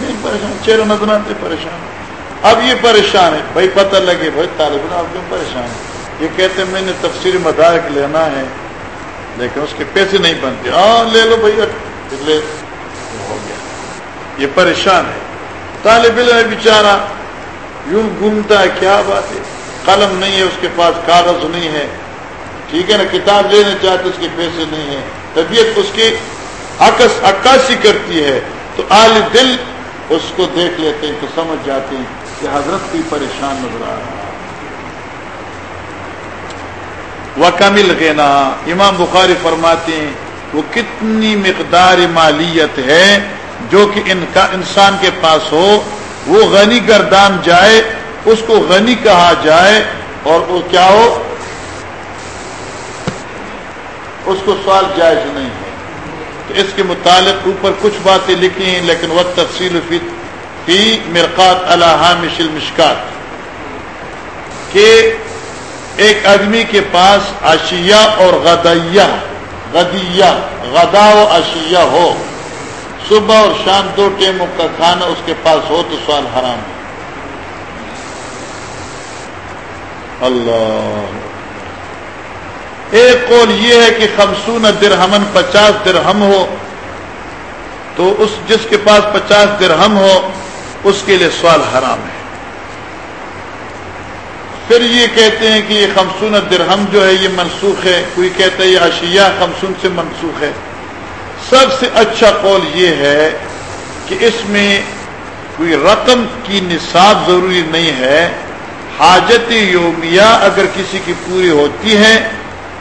نہیں پریشان چہرے نظر آتے پریشان۔ اب یہ پریشان ہے بھائی پتہ لگے بھائی طالب آپ کیوں پریشان ہے یہ کہتے ہیں میں نے تفصیلی مدارک لینا ہے۔ لیکن اس کے پیسے نہیں بنتے۔ ہاں لے لو بھائی لے ہو گیا یہ پریشان ہے۔ طالب علم بیچارہ۔ یوں گھومتا ہے، کیا بات ہے؟ قلم نہیں ہے اس کے پاس، کاغذ نہیں ہے۔ ٹھیک ہے نا، کتاب لینا چاہتے اس کے پیسے نہیں ہے طبیعت اس کی عکاسی کرتی ہے۔ تو آل دل اس کو دیکھ لیتے ہیں تو سمجھ جاتے ہیں کہ حضرت بھی پریشان نظر آ رہا ہے۔ وہ کمل گینا امام بخاری فرماتے ہیں، وہ کتنی مقدار مالیت ہے جو کہ ان کا انسان کے پاس ہو، وہ غنی گردان جائے، اس کو غنی کہا جائے، اور وہ کیا ہو؟ اس کو سوال جائز نہیں ہے۔ تو اس کے متعلق اوپر کچھ باتیں لکھی ہیں، لیکن وہ تفصیل فی مرقات مشل مشکات کہ ایک آدمی کے پاس اشیا اور غدیہ غدیہ، غدا و اشیا ہو، صبح اور شام دو ٹیموں کا کھانا اس کے پاس ہو تو سوال حرام ہے۔ اللہ۔ ایک قول یہ ہے کہ خمسون درہمن پچاس درہم ہو، تو اس جس کے پاس پچاس درہم ہو، اس کے لیے سوال حرام ہے۔ پھر یہ کہتے ہیں کہ یہ خمسون درہم جو ہے، یہ منسوخ ہے۔ کوئی کہتا ہے یہ اشیاء خمسون سے منسوخ ہے۔ سب سے اچھا قول یہ ہے کہ اس میں کوئی رقم کی نصاب ضروری نہیں ہے۔ حاجت یومیہ اگر کسی کی پوری ہوتی ہے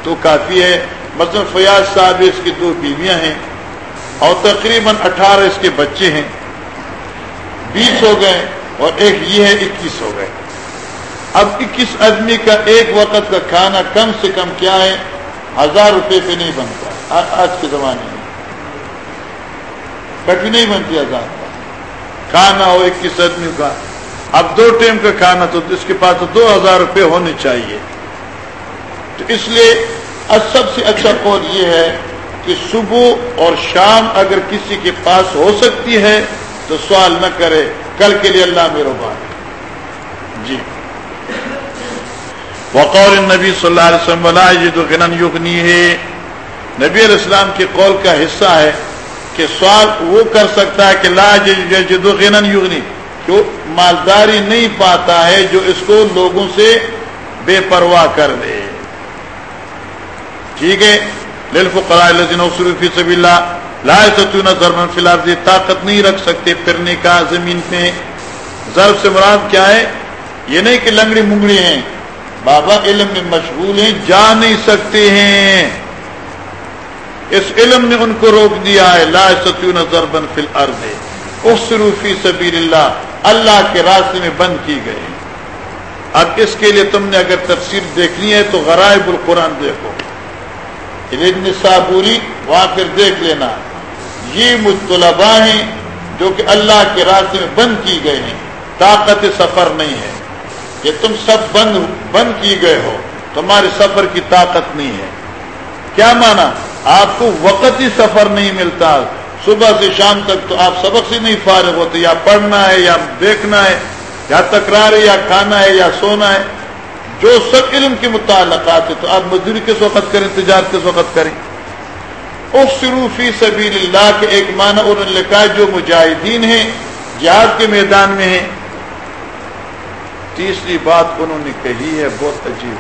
تو کافی ہے۔ مثلا فیاض صاحب اس کی دو بیویاں ہیں اور تقریباً اٹھارہ اس کے بچے ہیں۔ بیس ہو گئے اور ایک یہ ہے، اکیس ہو گئے۔ اب اکیس آدمی کا ایک وقت کا کھانا کم سے کم کیا ہے؟ ہزار روپے پہ نہیں بنتا۔ آج کے زمانے میں۔ کبھی نہیں بنتی ہزار۔ کا کھانا ہو اکیس آدمی کا۔ اب دو ٹائم کا کھانا تو اس کے پاس دو ہزار روپے ہونے چاہیے۔ تو اس لیے سب سے اچھا قول یہ ہے کہ صبح اور شام اگر کسی کے پاس ہو سکتی ہے تو سوال نہ کرے۔ کل کے لیے اللہ میرے بات جی۔ وقور نبی صلی اللہ علیہ وسلم غنن یغنی ہے نبی علیہ السلام کے قول کا حصہ ہے کہ سوال وہ کر سکتا ہے کہ لا غنن یغنی کہ مالداری نہیں پاتا ہے جو اس کو لوگوں سے بے پرواہ کر دے۔ ٹھیک ہے؟ فی سبیل اللہ لا ستون ضربن فی الارض، طاقت نہیں رکھ سکتے پھرنے کا زمین پہ۔ ضرب سے مراد کیا ہے؟ یہ نہیں کہ لنگڑی منگڑی ہیں۔ بابا علم میں مشغول ہیں، جا نہیں سکتے ہیں۔ اس علم نے ان کو روک دیا ہے۔ لا ستون ضربن فی الارض۔ اخصروفی سبیل اللہ۔ اللہ کے راستے میں بند کی گئے۔ اب اس کے لیے تم نے اگر تفسیر دیکھنی ہے تو غرائب القرآن دیکھو۔ صابوری، وہاں پھر دیکھ لینا۔ یہ مطلبہ ہیں جو کہ اللہ کے راستے میں بند کی گئے ہیں۔ طاقت سفر نہیں ہے۔ کہ تم سب بند بند کی گئے ہو، تمہارے سفر کی طاقت نہیں ہے۔ کیا مانا؟ آپ کو وقت ہی سفر نہیں ملتا۔ صبح سے شام تک تو آپ سبق سے نہیں فارغ ہوتے، یا پڑھنا ہے، یا دیکھنا ہے، یا تکرار ہے، یا کھانا ہے، یا سونا ہے۔ جو سب علم کے متعلقات ہے تو آپ مزدوری کس وقت کریں، تجارت کس وقت کریں؟ اس فی سبیل اللہ کے ایک معنی انہوں نے لکھا جو مجاہدین ہیں، جہاد کے میدان میں ہیں تیسری بات انہوں نے کہی ہے، بہت عجیب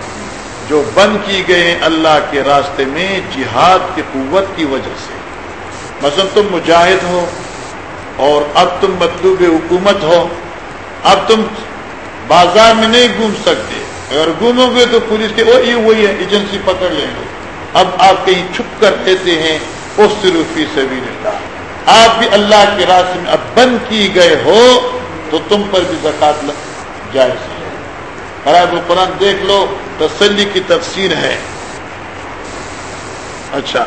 جو بند کی گئے اللہ کے راستے میں جہاد کی قوت کی وجہ سے۔ مثلا تم مجاہد ہو اور اب تم مطلوب حکومت ہو، اب تم بازار میں نہیں گھوم سکتے۔ اگر گھومو گے تو پولیس کے، وہی وہی ہے، ایجنسی پکڑ لیں گے۔ اب آپ کہیں چھپ کر دیتے ہیں اس صرفی سبھی اللہ۔ آپ بھی اللہ کے راستے میں اب بند کی گئے ہو تو تم پر بھی زکات جائز ہے۔ خراب القرآن دیکھ لو تسلی کی تفسیر ہے۔ اچھا۔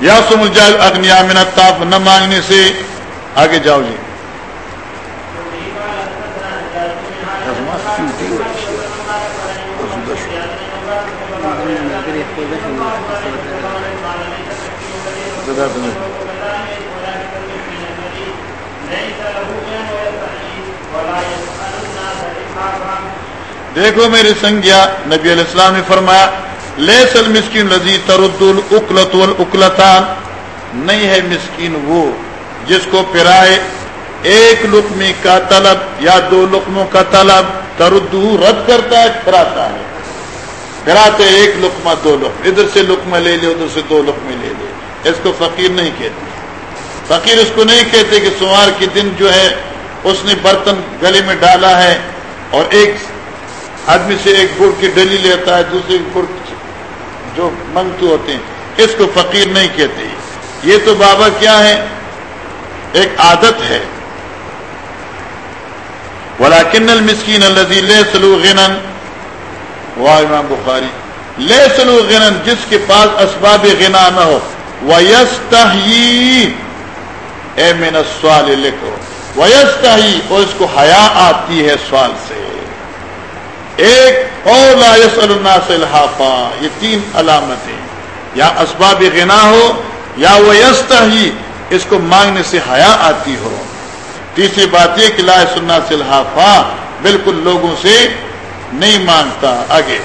یا سم الجال اگنیا من تاپ نہ مانگنے سے آگے جاؤ جی۔ دیکھو میرے سنگیا، نبی علیہ السلام نے فرمایا لے سل مسکین لذی ترد الکلت الکلتان نہیں ہے مسکین وہ جس کو پرائے ایک لقمے کا طلب یا دو لقموں کا طلب تردو رد کرتا ہے، پھراتا ہے۔ پھراتے ایک لقمہ، دو لقم ادھر سے لقمہ لے لے، ادھر سے دو لقمے لے لے۔ اس کو فقیر نہیں کہتے۔ فقیر اس کو نہیں کہتے کہ سوار کے دن جو ہے، اس نے برتن گلے میں ڈالا ہے اور ایک آدمی سے ایک گڑ کی ڈلی لیتا ہے، دوسرے گڑ جو منگتے ہوتے ہیں، اس کو فقیر نہیں کہتے۔ یہ تو بابا کیا ہے ایک عادت ہے۔ ولاکن المسکین الذي ليس له غنى واہ امام بخاری۔ لے سلو غنن جس کے پاس اسباب غنا نہ ہو۔ ویستحیی اے من السوال لکھو۔ ویستحیی اور اس کو حیا آتی ہے سوال سے۔ ایک اور لا يسأل الناس الحافا یہ تین علامتیں۔ یا اسباب غنا ہو، یا وہ ویستحیی، اس کو مانگنے سے حیا آتی ہو۔ تیسری بات یہ کہ لا سننا سے الحافا بالکل لوگوں سے نہیں مانگتا۔ آگے۔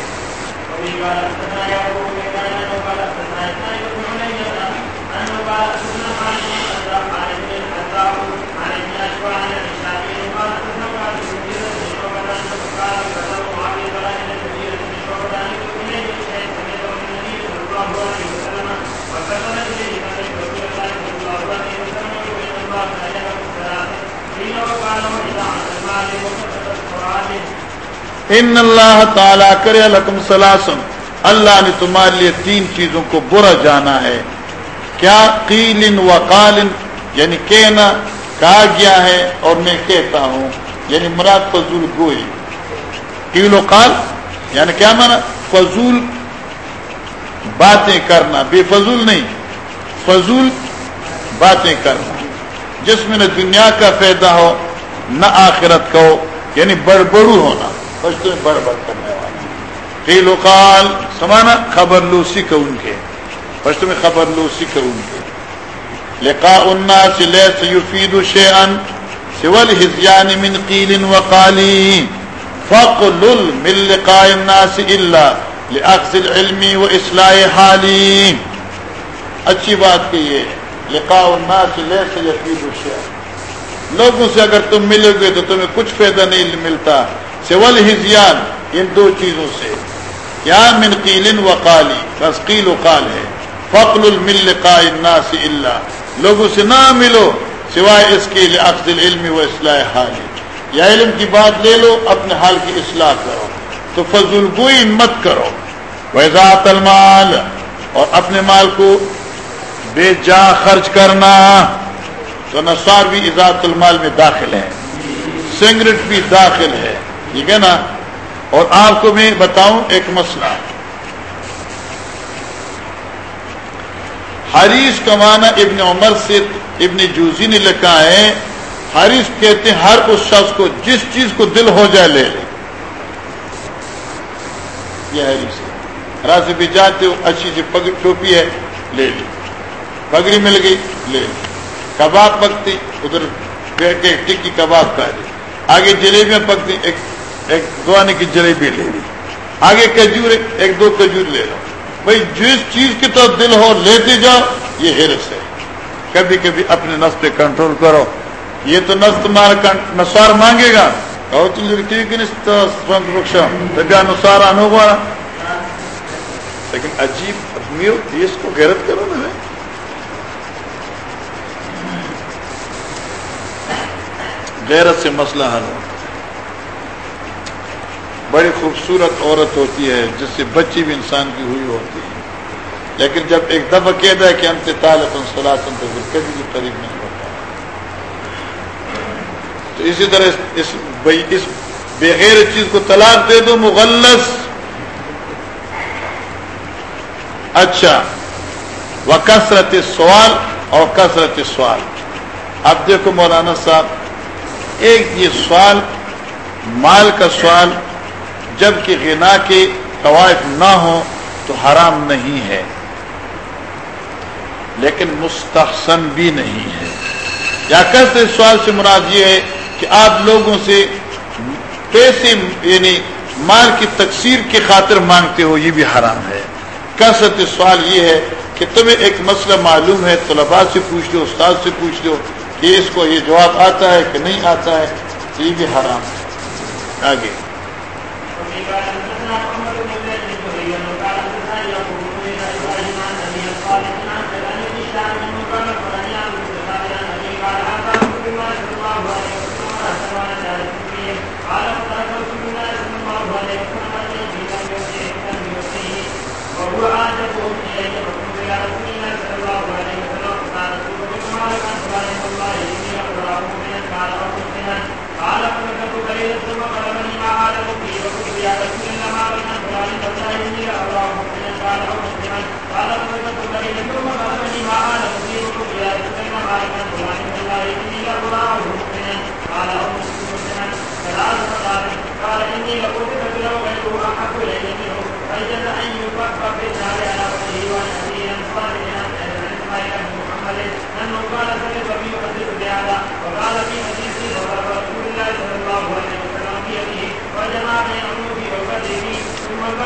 ان اللہ تعالیٰ کرے لکم سلاسم اللہ نے تمہارے لیے تین چیزوں کو برا جانا ہے۔ کیا قیل و قالن یعنی کہنا، کہا گیا ہے اور میں کہتا ہوں یعنی مراد فضول گوئی۔ قیل و قال یعنی کیا مانا فضول باتیں کرنا، بے فضول نہیں۔ فضول باتیں کرنا۔ جس میں نہ دنیا کا فائدہ ہو، نہ آخرت کا ہو یعنی بڑبڑو ہونا۔ پشتو میں بڑھ بڑھ کرنے والا۔ قیل وقال سمانا، خبر لوسی کا ان کے۔ پشتو میں خبر لوسی کا ان کے۔ لقاء الناس ليس يفيد شيئا سوى الهزيان من قيل وقال فقل من لقاء الناس الا لاخذ العلم واصلاح حالي اچھی بات کہیے لقاء الناس ليس يفيد شيئا لوگوں سے اگر تم ملو گے تو تمہیں کچھ فائدہ نہیں ملتا۔ سول ہزیان ان دو چیزوں سے۔ یا من قیل و قالی بس قیل و قال ہے۔ فقل المل کا الناس اللہ لوگوں سے نہ ملو سوائے اس کے لیے افضل علم و اصلاح حال۔ یا علم کی بات لے لو، اپنے حال کی اصلاح کرو۔ تو فضول گوئی مت کرو۔ ویزات المال، اور اپنے مال کو بے جا خرچ کرنا۔ تو نصار بھی اضاط المال میں داخل ہے۔ سنگرٹ بھی داخل ہے۔ ٹھیک ہے نا؟ اور آپ کو میں بتاؤں ایک مسئلہ۔ حریث کمانا ابن عمر سے ابن جوزی نے لکھا ہے حریث کہتے ہیں ہر اس شخص کو جس چیز کو دل ہو جائے لے لے۔ یہ حریث ہے۔ راز بھی جاتے ہو، اچھی سی پگ ٹوپی ہے، لے لی پگڑی مل گئی، لے لی کباب پکتی، ادھر بیٹھ کے ٹکی کباب کھا لی آگے جلیبیاں پکتی، ایک ایک دو آنے کی جلیبی لے لی۔ آگے کجور ایک دو کجور لے لو۔ بھائی، جس چیز کی طرف دل ہو، لیتے جاؤ، یہ ہرس ہے۔ کبھی کبھی اپنے نس پہ کنٹرول کرو۔ یہ تو نس تمہارا نسوار مانگے گا۔ نسوار انوبارا لیکن عجیب اس کو غیرت کرو نا۔ غیرت سے مسئلہ حل ہو۔ بڑی خوبصورت عورت ہوتی ہے، جس سے بچی بھی انسان کی ہوئی ہوتی ہے۔ لیکن جب ایک دفعہ قید ہے کہ ہم سے طالب سلاسن تو پھر کبھی بھی قریب نہیں ہوتا۔ تو اسی طرح اس اس بغیر چیز کو طلاق دے دو مغلس اچھا۔ وہ کثرت سوال اور کثرت سوال اب دیکھو مولانا صاحب، ایک یہ سوال مال کا سوال جبکہ غنا کے قواعد نہ ہوں تو حرام نہیں ہے۔ لیکن مستحسن بھی نہیں ہے۔ یا کیسے سوال سے مراد یہ ہے کہ آپ لوگوں سے پیسے یعنی مال کی تقسیر کی خاطر مانگتے ہو، یہ بھی حرام ہے۔ کیسے سوال یہ ہے کہ تمہیں ایک مسئلہ معلوم ہے، طلباء سے پوچھ لو، استاد سے پوچھ لو کہ اس کو یہ جواب آتا ہے کہ نہیں آتا ہے یہ بھی حرام ہے۔ آگے۔ بات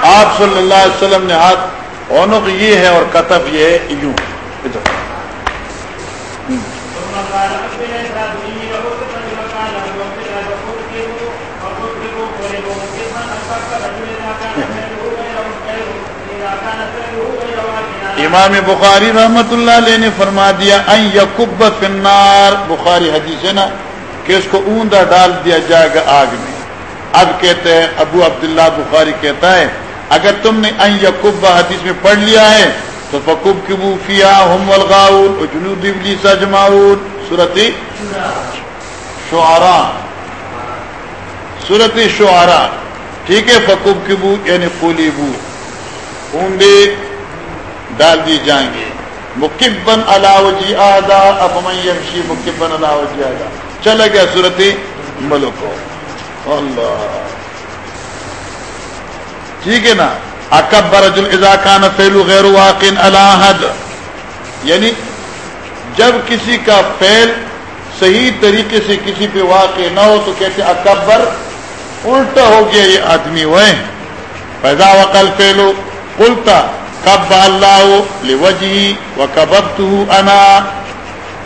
آپ صلی اللہ علیہ وسلم نے ہاتھ اونق یہ ہے اور کتف یہ ہے، یوں۔ امام بخاری رحمت اللہ علیہ نے فرما دیا یقب فنار بخاری حدیث ہے نا، کہ اس کو اوندا ڈال دیا جائے گا آگ میں۔ اب کہتے ہیں، ابو عبداللہ بخاری کہتا ہے اگر تم نے این یقب حدیث میں پڑھ لیا ہے، تو فکوب کی بوفیا ہم ولغاؤ جنوب جماؤن صورت شعرا صورت شعرا ٹھیک ہے فکوب کی بو یعنی پولی بو اونڈے ڈال دی جائیں گے۔ مکبن علاو جی آدھا، افمن یمشی مکبن علاو جی آدھا۔ چلا گیا صورت ملکو۔ اللہ۔ ٹھیک ہے نا اکبر اضاکان فیلو غیر واقع الحد یعنی جب کسی کا فیل صحیح طریقے سے کسی پہ واقع نہ ہو تو کہتے اکبر الٹا ہو گیا یہ آدمی وہ پیدا وقل فیلو الٹا کب اللہ وجی و کبت انا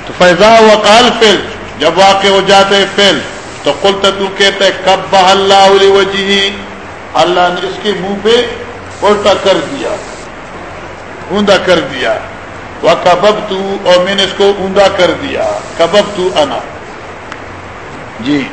تو فیضا وقال فیل جب واقع ہو جاتے فیل تو قلت تو کہتے کب اللہ وجی اللہ نے اس کے منہ پہ الٹا کر دیا، اوندا کر دیا۔ وہ کبب تو اور میں نے اس کو اوندا کر دیا۔ کبب تو انا۔ جی۔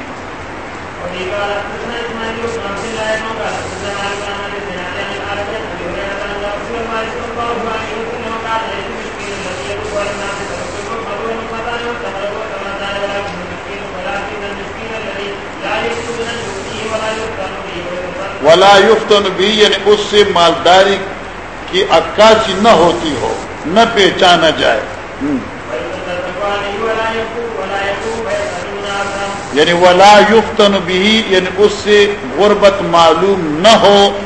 ولا یفتن بھی یعنی اس سے مالداری کی عکاسی نہ ہوتی ہو، نہ پہچانا جائے۔ یعنی ولا یفتن بھی یعنی اس سے غربت معلوم نہ ہو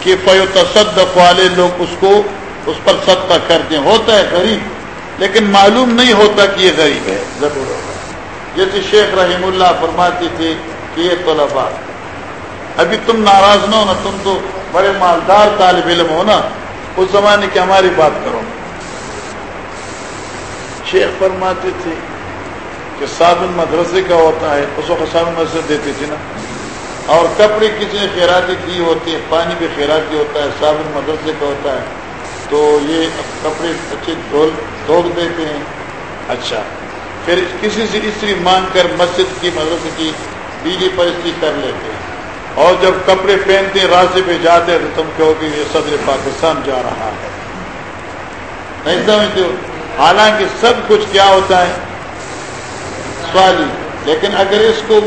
کہ فیو تصدق والے لوگ اس کو، اس پر صدقہ کرتے ہیں۔ ہوتا ہے غریب، لیکن معلوم نہیں ہوتا کہ یہ غریب ہے۔ ضرور جیسے شیخ رحم اللہ فرماتے تھے کہ یہ طلبا ابھی تم ناراض نہ ہو نا تم تو بڑے مالدار طالب علم ہو نا، اس زمانے کی ہماری بات کرو۔ شیخ فرماتے تھے کہ صابن مدرسے کا ہوتا ہے، اس وقت صابن مدرسے دیتے تھے نا۔ اور کپڑے کسی نے خیراتی کی ہوتی ہے پانی بھی خیراتی ہوتا ہے، صابن مدرسے کا ہوتا ہے۔ تو یہ کپڑے اچھے دھو دیتے ہیں۔ اچھا پھر کسی سے استری مانگ کر مسجد کی، مدرسے کی بجلی پر استری کر لیتے ہیں۔ اور جب کپڑے پہنتے راستے پہ جاتے ہیں تو تم کہو کہ یہ صدر پاکستان جا رہا ہے۔ نہیں سمجھتے ہو؟ حالانکہ سب کچھ کیا ہوتا ہے؟ سوالی لیکن اگر اس کو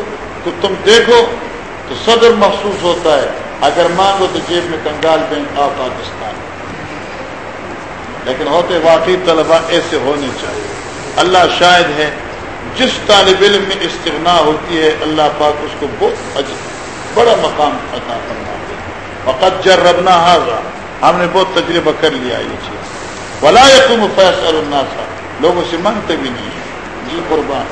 تو تم دیکھو تو صدر محسوس ہوتا ہے۔ اگر مانگو تو جیب میں کنگال بینک آ پاکستان۔ لیکن ہوتے واقعی طلبا ایسے ہونے چاہیے۔ اللہ شاید ہے۔ جس طالب علم میں استغنا ہوتی ہے، اللہ پاک اس کو بہت عجیب بڑا مقام عطا فرماتے فقط جربنا حاضر ہم نے بہت تجربہ کر لیا یہ چیز۔ ولا تم فیصل الناس۔ لوگوں سے مانگتے بھی نہیں ہیں۔ جی قربان۔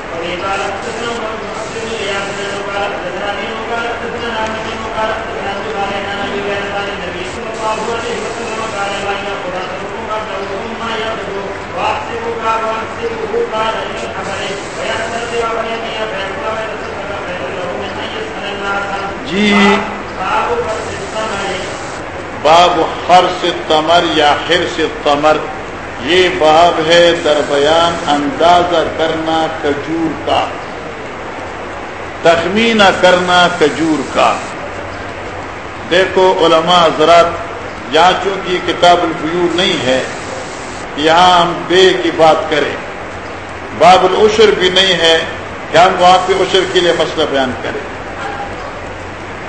جی۔ باب خر سے تمر یا خر سے تمر یہ باب ہے در بیان اندازہ کرنا کجور کا۔ تخمینہ کرنا کجور کا۔ دیکھو علماء حضرات، یہاں چونکہ یہ کتاب الفیور نہیں ہے، یہاں ہم بے کی بات کریں۔ باب العشر بھی نہیں ہے کہ ہم وہاں پہ عشر کے لیے مسئلہ بیان کریں۔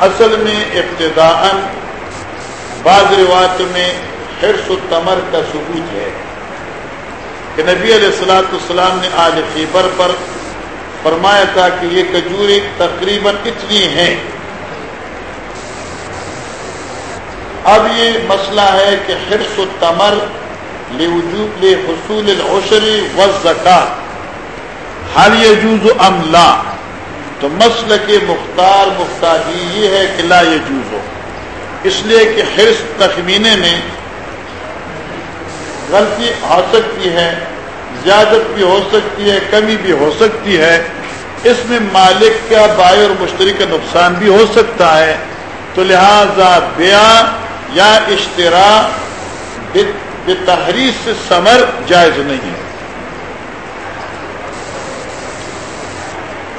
اصل میں ابتدا بعض روایت میں حرص و تمر کا ثبوت ہے کہ نبی علیہ السلاۃ السلام نے آج خیبر پر فرمایا تھا کہ یہ کجوری تقریباً اتنی ہیں۔ اب یہ مسئلہ ہے کہ حرص و تمر لوجود حصول و زکات حل یجوز ام لا؟ تو مسل کے مختار مختاری یہ ہے کہ لا یہ جوز ہو۔ اس لیے کہ حرص تخمینے میں غلطی آ سکتی ہے، زیادت بھی ہو سکتی ہے، کمی بھی ہو سکتی ہے۔ اس میں مالک کا بائیں اور مشتری کا نقصان بھی ہو سکتا ہے۔ تو لہذا بیا یا اشترا بتحریر سے سمر جائز نہیں ہے۔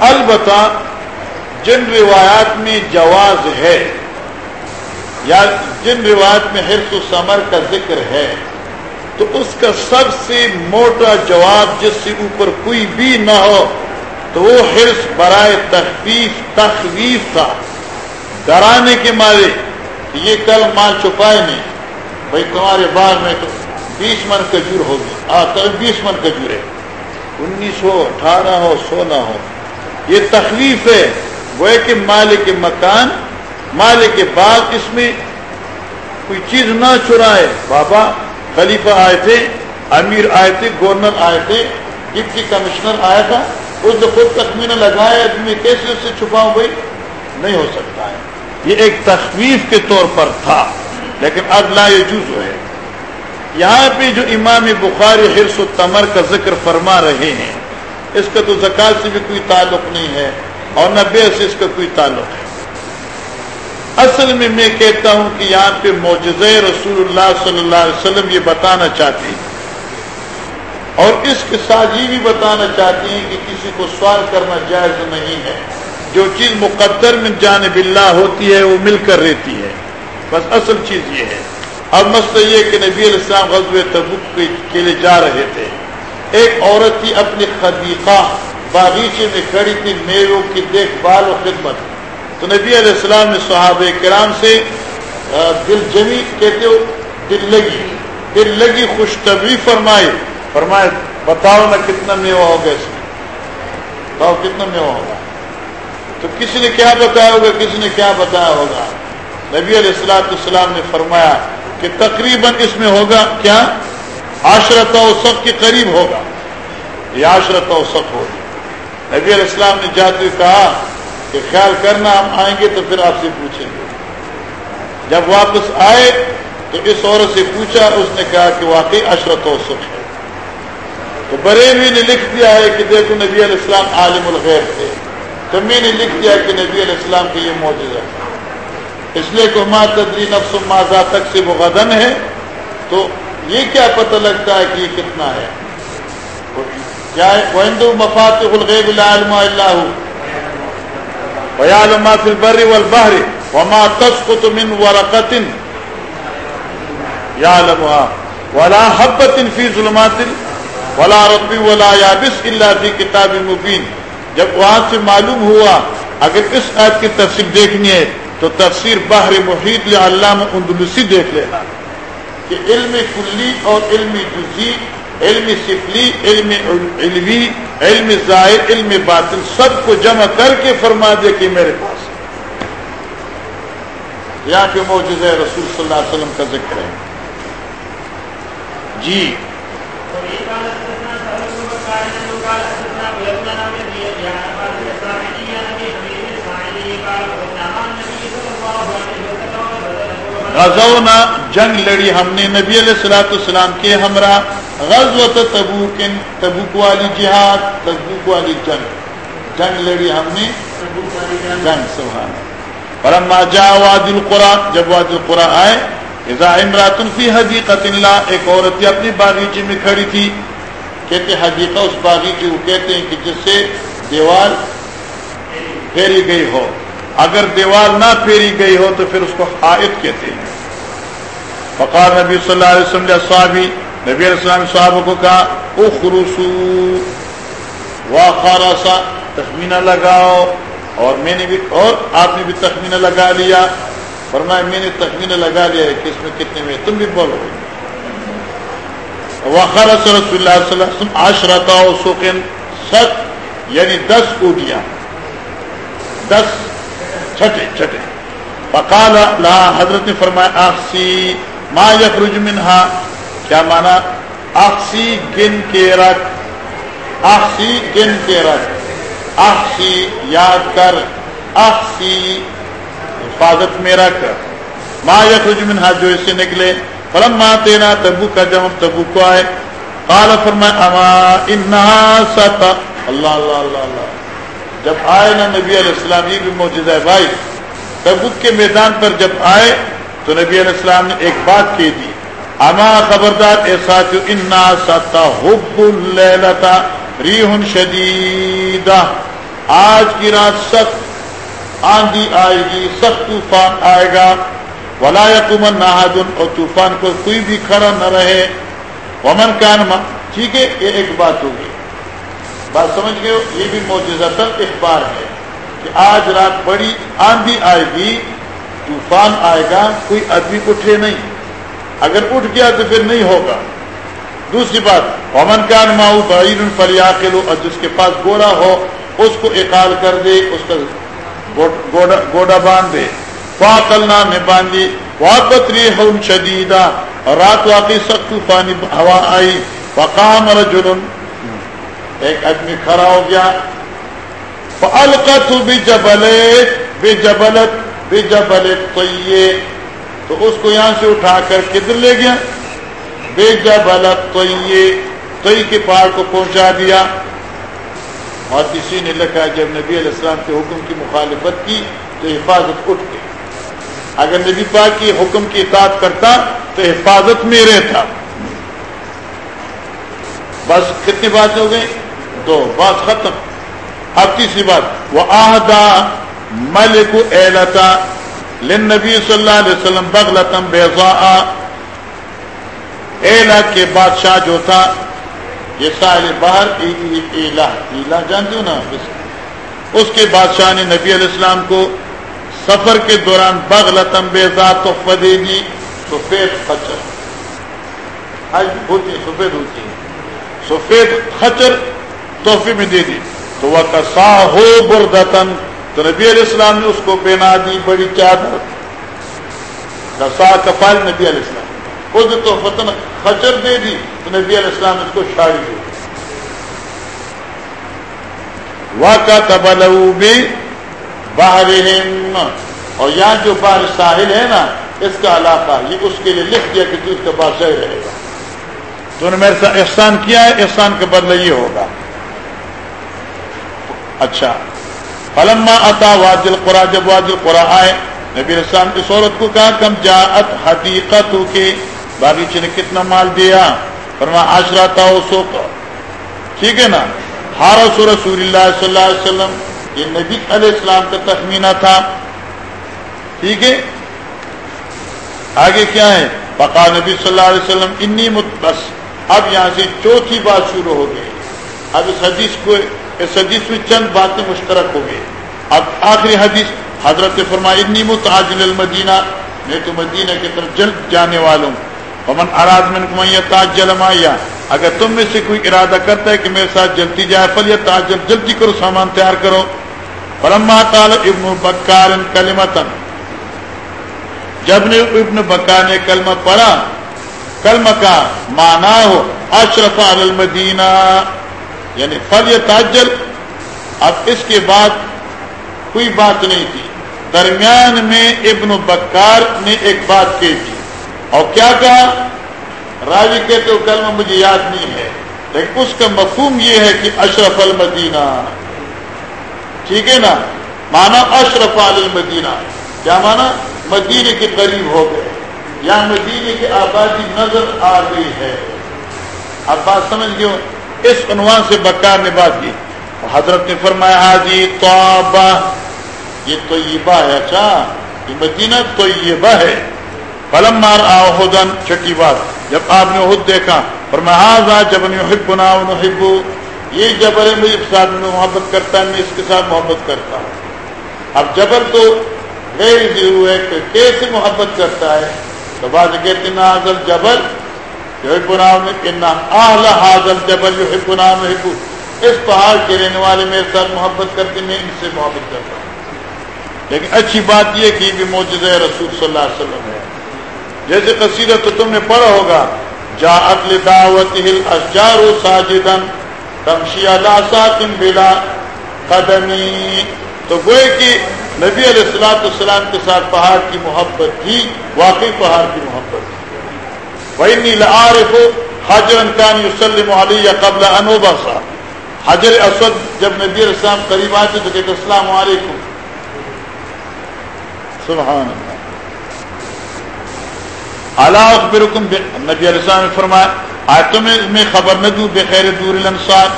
البتہ جن روایات میں جواز ہے، یا جن روایت میں حرص و سمر کا ذکر ہے، تو اس کا سب سے موٹا جواب جس سے اوپر کوئی بھی نہ ہو، تو وہ حرص برائے تخفیف، تخویف تھا۔ ڈرانے کے مارے یہ کل مال چھپائے نہیں بھائی تمہارے باغ میں تو بیس من کجور ہوگی بیس من کجور ہے۔ انیس ہو، اٹھارہ ہو، سولہ ہو۔ یہ تخلیف ہے وہ کہ مالک مکان، مالک باغ اس میں کوئی چیز نہ چرائے۔ بابا خلیفہ آئے تھے، امیر آئے تھے، گورنر آئے تھے، ڈپٹی کمشنر آیا تھا۔ اس خود تخمینہ لگایا میں کیسے اس سے چھپاؤں بھائی، نہیں ہو سکتا ہے۔ یہ ایک تخویف کے طور پر تھا، لیکن اب لا جز ہے۔ یہاں پہ جو امام بخاری حرص و تمر کا ذکر فرما رہے ہیں اس کا تو زکات سے بھی کوئی تعلق نہیں ہے اور نہ بے سے اس کا کوئی تعلق ہے۔ اصل میں میں کہتا ہوں کہ یہاں پہ معجز رسول اللہ صلی اللہ علیہ وسلم یہ بتانا چاہتی اور اس کے ساتھ یہ بھی بتانا چاہتی ہیں کہ کسی کو سوال کرنا جائز نہیں ہے۔ جو چیز مقدر میں جانب اللہ ہوتی ہے وہ مل کر رہتی ہے۔ بس اصل چیز یہ ہے۔ اب مسئلہ یہ کہ نبی علیہ السلام غزب تبک کے لیے جا رہے تھے۔ ایک عورت تھی اپنی خدیقہ باغیچے میں کھڑی تھی میروں کی دیکھ بھال و خدمت۔ تو نبی علیہ السلام نے صحابہ کرام سے دل جمی کہتے ہو، دل لگی۔ دل لگی، خوش طبی فرمائی فرمائے، بتاؤ نا کتنا میوہ ہوگا اس میں۔ بتاؤ کتنا میوہ ہوگا۔ تو کسی نے کیا بتایا ہوگا؟ کسی نے کیا بتایا ہوگا؟ نبی علیہ السلاۃ السلام نے فرمایا کہ تقریباً اس میں ہوگا کیا؟ عاشرت و سب کے قریب ہوگا۔ یہ عاشرت و سب ہوگی۔ نبی علیہ السلام نے جاتے کہا کہ خیال کرنا ہم آئیں گے تو پھر آپ سے پوچھیں گے۔ جب واپس آئے تو اس عورت سے پوچھا، اس نے کہا کہ واقعی عشرت و سکھ ہے۔ تو بریوی نے لکھ دیا ہے کہ دیکھو نبی علیہ السلام عالم الغیر تھے۔ تو میں نے لکھ دیا کہ نبی علیہ السلام کی یہ موجودہ ہے۔ اس لیے کہ ما تدری نفس ماضا تک سے وہ غدن ہے، تو یہ کیا پتہ لگتا ہے کہ یہ کتنا ہے؟ کیا ہے؟ مفات الغیب العالم اللہ ويعلم ما في البر والبحر وما تسقط من ورقة۔ يعلمها ولا حبة في ظلمات۔ ولا رب ولا يابس الا في كتاب مبين۔ جب وہاں سے معلوم ہوا، اگر اس آیت کی تفسیر دیکھنی ہے، تو تفسیر بحر محیط علامہ اندلسی دیکھ لینا۔ کہ علم کلی اور علم جزی علم سفلی، علم علوی، علم ظاہر، علم باطل سب کو جمع کر کے فرما دے کہ میرے پاس یہاں پہ موجود ہے رسول صلی اللہ علیہ وسلم کا ذکر ہے۔ جی۔ غزونا جنگ لڑی ہم نے، نبی علیہ السلاۃ السلام کے ہمراہ غزوت تبوک تبوک والی جہاد، تبوک والی جنگ۔ جنگ لڑی ہم نے جنگ۔ سبحان پرما جا واد القرآن، جب واد القرآن آئے، اذا امرات فی حدیقت اللہ ایک عورت اپنی باغیچے میں کھڑی تھی۔ کہتے حدیقہ اس باغیچے کو کہتے ہیں کہ جس سے دیوار پھیری گئی ہو۔ اگر دیوار نہ پھیری گئی ہو تو پھر اس کو حائط کہتے ہیں۔ فقار نبی صلی اللہ علیہ وسلم صحابی، نبی علیہ السلام صحابہ کو کہا، اخرسو۔ واخرسا تخمینہ لگاؤ۔ اور میں نے بھی، اور آپ نے بھی تخمینہ لگا لیا۔ فرمایا، میں نے تخمینہ لگا لیا ہے کہ اس میں کتنے میں، تم بھی بولو۔ وخرس رسول اللہ صلی اللہ علیہ وسلم عشرتا سکن ست یعنی دس اوٹیاں دس چھٹے چھٹے۔ فقال، لا، حضرت نے فرمایا، آخسی، ما یخرج منہا۔ کیا مانا؟ آخسی گن کے رکھ آخسی گن کے رکھ آخسی یاد کر۔ آخسی حفاظت میں رکھ۔ ما یخرج منہا جو اس سے نکلے۔ فلم ماں تینا تبو کا جب ہم تبو کو آئے۔ قال، فرمایا، اما انہا ستا۔ اللہ اللہ اللہ اللہ۔ جب آئے نا نبی علیہ السلام، یہ بھی موجود ہے بھائی۔ تبوک کے میدان پر جب آئے تو نبی علیہ السلام نے ایک بات کی دی۔ اما خبردار ایسا انا ستا حب اللیلتا ریح شدیدہ آج کی رات سخت آندھی آئے گی، سخت طوفان آئے گا۔ ولا یقمن نہادن اور طوفان کو کوئی بھی کھڑا نہ رہے۔ ومن کان ٹھیک ہے، یہ ایک بات ہوگی۔ بات سمجھ گئے یہ بھی موجودہ اخبار ہے کہ آج رات بڑی آندھی آئے گی، طوفان آئے گا، کوئی آدمی اٹھے نہیں۔ اگر اٹھ گیا تو پھر نہیں ہوگا۔ دوسری بات امن کان ماؤ بعیر فلیا کے لو جس کے پاس گوڑا ہو، اس کو اقال کر دے، اس کا گوڑا باندھ دے۔ فاقلنا نے باندھی واپت ریحون شدیدہ اور رات واقعی سخت طوفانی ہوا آئی۔ فقام رجل ایک آدمی کھڑا ہو گیا۔ القت بھی جبلت بے جبلت بے جبلت تو یہ تو اس کو یہاں سے اٹھا کر کدھر لے گیا؟ بے جبلت تو یہ توئی کے پہاڑ کو پہنچا دیا۔ اور کسی نے لکھا جب نبی علیہ السلام کے حکم کی مخالفت کی، تو حفاظت اٹھ گئی۔ اگر نبی پاک کی حکم کی اطاعت کرتا، تو حفاظت میرے تھا۔ بس کتنی بات ہو گئی دو بات ختم۔ اب تیسری بات۔ وہ آہدا ملک اہلتا لن نبی صلی اللہ علیہ وسلم بغلتم بیضاء ایلا کے بادشاہ جو تھا، یہ سارے باہر ایلا ایلا جانتے ہو نا اس کے بادشاہ نے نبی علیہ السلام کو سفر کے دوران بغلتم بیضاء تحفہ دے دی، سفید خچر۔ آج ہوتی سفید ہوتی سفید خچر تحفے میں دے دی۔ تو وہ کسا ہو بردتن تو نبی علیہ السلام نے اس کو پہنا دی، بڑی چادر۔ کسا کفال نبی علیہ السلام۔ خود تو فتن خچر دے دی، تو نبی علیہ السلام نے اس کو شاعری دے دی۔ واقع تبلو بھی باہر اور یہاں جو بار ساحل ہے نا، اس کا علاقہ، یہ اس کے لیے لکھ دیا کہ تو اس کا بادشاہ رہے گا۔ تو نے میرے ساتھ احسان کیا ہے، احسان کا بدلہ یہ ہوگا۔ اچھا فلما اتا واجل قرا جب واجل قرا آئے، نبی السلام اس عورت کو کہا، کم جاءت حقیقت کے باغیچے نے کتنا مال دیا؟ فرما آشرا تھا سو ٹھیک ہے نا؟ ہارس رسول اللہ صلی اللہ علیہ وسلم، یہ نبی علیہ السلام کا تخمینہ تھا۔ ٹھیک ہے؟ آگے کیا ہے؟ بقا نبی صلی اللہ علیہ وسلم، انی مت بس، اب یہاں سے چوتھی بات شروع ہو گئی۔ اب اس حدیث کو اس حدیث میں چند باتیں مشترک ہو گئی اب آخری حدیث، حضرت فرمائی متعجل المدینہ میں تو مدینہ کی طرف جلد جانے والوں ومن اراد من تاجل مایا اگر تم میں سے کوئی ارادہ کرتا ہے کہ میرے ساتھ جلدی جائے فل یا تاجل جلدی کرو، سامان تیار کرو۔ فلما قال ابن بکار کلمتن جب نے ابن بکار نے کلمہ پڑھا، کلمہ کا مانا ہو، اشرف المدینہ یعنی فل یا تاجل، اب اس کے بعد کوئی بات نہیں تھی۔ درمیان میں ابن بکار نے ایک بات کی تھی۔ اور کیا کہا؟ راوی کہتے ہو، کلمہ مجھے یاد نہیں ہے، لیکن اس کا مفہوم یہ ہے کہ اشرف المدینہ۔ ٹھیک ہے نا؟ مانا اشرف المدینہ۔ کیا مانا مدینے کے قریب ہو گئے۔ یا مدینے کی آبادی نظر آ گئی ہے۔ اب بات سمجھ گئے اس عنوان سے بکار نے بات کی۔ حضرت نے فرمایا، حاجی توبہ یہ تو یہ ہے اچھا یہ مدینہ تو یہ ہے۔ پلم مار آدن چھٹی بات، جب آپ نے خود دیکھا، فرمایا جب حب نا حبو یہ جبر ہے، میرے ساتھ میں محبت کرتا ہے، میں اس کے ساتھ محبت کرتا ہوں۔ اب جبر تو غیر ہے کہ کیسے محبت کرتا ہے؟ تو بات کہتے ہیں جبر حاضر جبل نام اس پہاڑ کے رہنے والے میرے ساتھ محبت کرتے میں ان سے محبت کرتا ہوں۔ لیکن اچھی بات یہ کہ بھی موجود ہے رسول صلی اللہ علیہ وسلم ہے۔ جیسے قصیدہ تو تم نے پڑھا ہوگا، جا اگل دعوت ہل اشجار ساجدن تمشی اللہ بلا قدمی۔ تو گوئے کہ نبی علیہ السلاۃ السلام کے ساتھ پہاڑ کی محبت تھی، واقعی پہاڑ کی محبت تھی۔ وہی نیل عارف حجر انکان یوسلم علی قبل انوبا سا حجر اسود جب نبی علیہ السلام قریب آتے تو کہتے السلام علیکم. سبحان اللہ اخبر نبی علیہ السلام نے فرمایا آج تمہیں میں خبر نہ دوں؟ بے دور الانصار.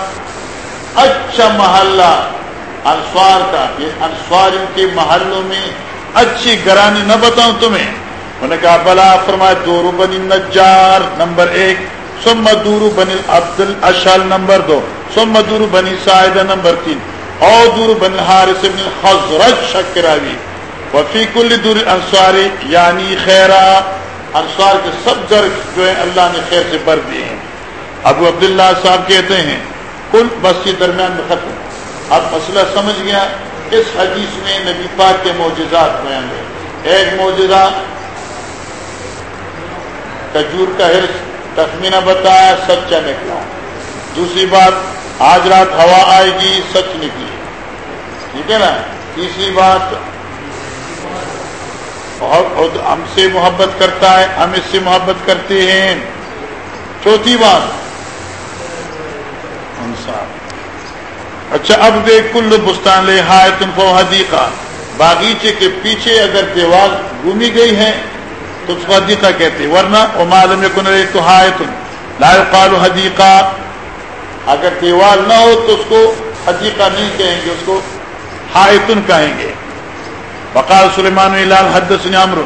اچھا محلہ، انصار کا، یہ انصار ان کے محلوں میں اچھی گرانی نہ بتاؤں تمہیں. انہوں نے کہا، بلا فرمایا دور بنی نجار، نمبر ایک. سم دور بنی عبد الاشل نمبر دو. سم دور بنی سائدہ نمبر تین. اور دور بنی حارث بن حضرت شکراوی وفی کل دور انصاری یعنی خیرا انصار کے سب گھر جو ہے اللہ نے خیر سے بھر دیے ہیں. ابو عبداللہ صاحب کہتے ہیں، کل بس کے درمیان میں ختم. اب مسئلہ سمجھ گیا، اس حدیث میں نبی پاک کے معجزات بیان ہے ایک معجزہ کجور کا حرص تخمینہ بتایا، سچا نکلا۔ دوسری بات، آج رات ہوا آئے گی، سچ نکلی۔ ٹھیک ہے نا؟ تیسری بات، بہت ہم سے محبت کرتا ہے، ہم اس سے محبت کرتے ہیں۔ چوتھی بات اچھا اب دیکھ، کل بستان لے ہائے تم کو حدیقہ۔ باغیچے کے پیچھے اگر دیوار گھومی گئی ہے تو اس کو حدیقہ کہتے ورنہ وہ معلوم کن تو ہائے تم لائے حدیقہ اگر دیوال نہ ہو تو اس کو حدیقہ نہیں کہیں گے، اس کو ہائتن کہیں گے۔ بقال سلیمان لال حد سن عمر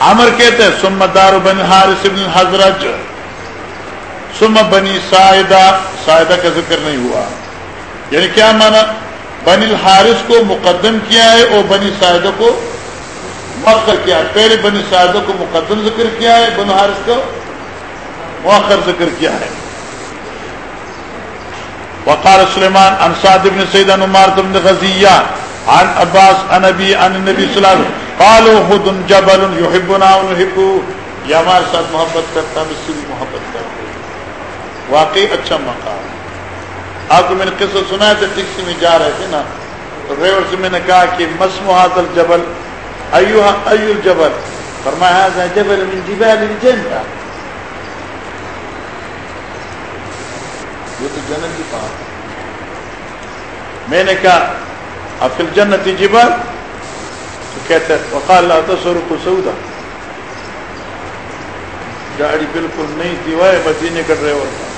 عمر کہتے ہیں سمت دار بن حارث بن حضرت سم بنی سائدہ۔ سائدہ کا ذکر نہیں ہوا۔ یعنی کیا مانا بنی الحارث کو مقدم کیا ہے اور بنی سائدہ کو مؤخر کیا پہلے بنی سائدہ کو مقدم ذکر کیا ہے بن حارث کو مؤخر ذکر کیا ہے۔ وقال سلیمان، عن سعد بن سید، عن عمار بن غزیہ، عن عباس، عن نبی عن نبی صلی اللہ علیہ وسلم۔ قالوا خود جبل يحبنا ونحبه یہ ہمارے ساتھ محبت کرتا ہے اس سے بھی محبت کرتا واقعی اچھا مقام۔ آپ کو میں نے قصہ سنا تھا، ٹیکسی میں جا رہے تھے نا، تو ڈرائیور سے میں نے کہا کہ مسموحات الجبل ایو ایو الجبل؟ فرمایا هذا جبل من جبال الجنہ یہ تو جنت کی پہاڑ میں نے کہا افل جنت جبال؟ تو کہتے ہیں وقال اللہ تصور کو سودا گاڑی بالکل نہیں تھی وہ مدینے کا ڈرائیور تھا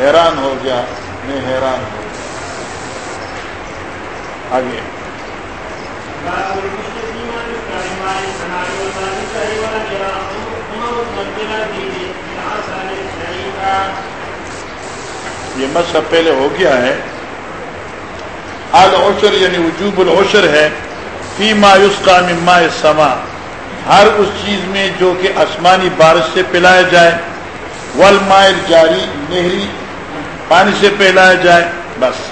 حیران ہو گیا، میں حیران ہو گیا آگے۔ یہ مسئلہ پہلے ہو گیا ہے۔ العشر یعنی وجوب العشر ہے۔ فی مایوس کا مما سما ہر اس چیز میں جو کہ آسمانی بارش سے پلایا جائے۔ ول جاری نہری، پانی سے پلایا جائے۔ بس۔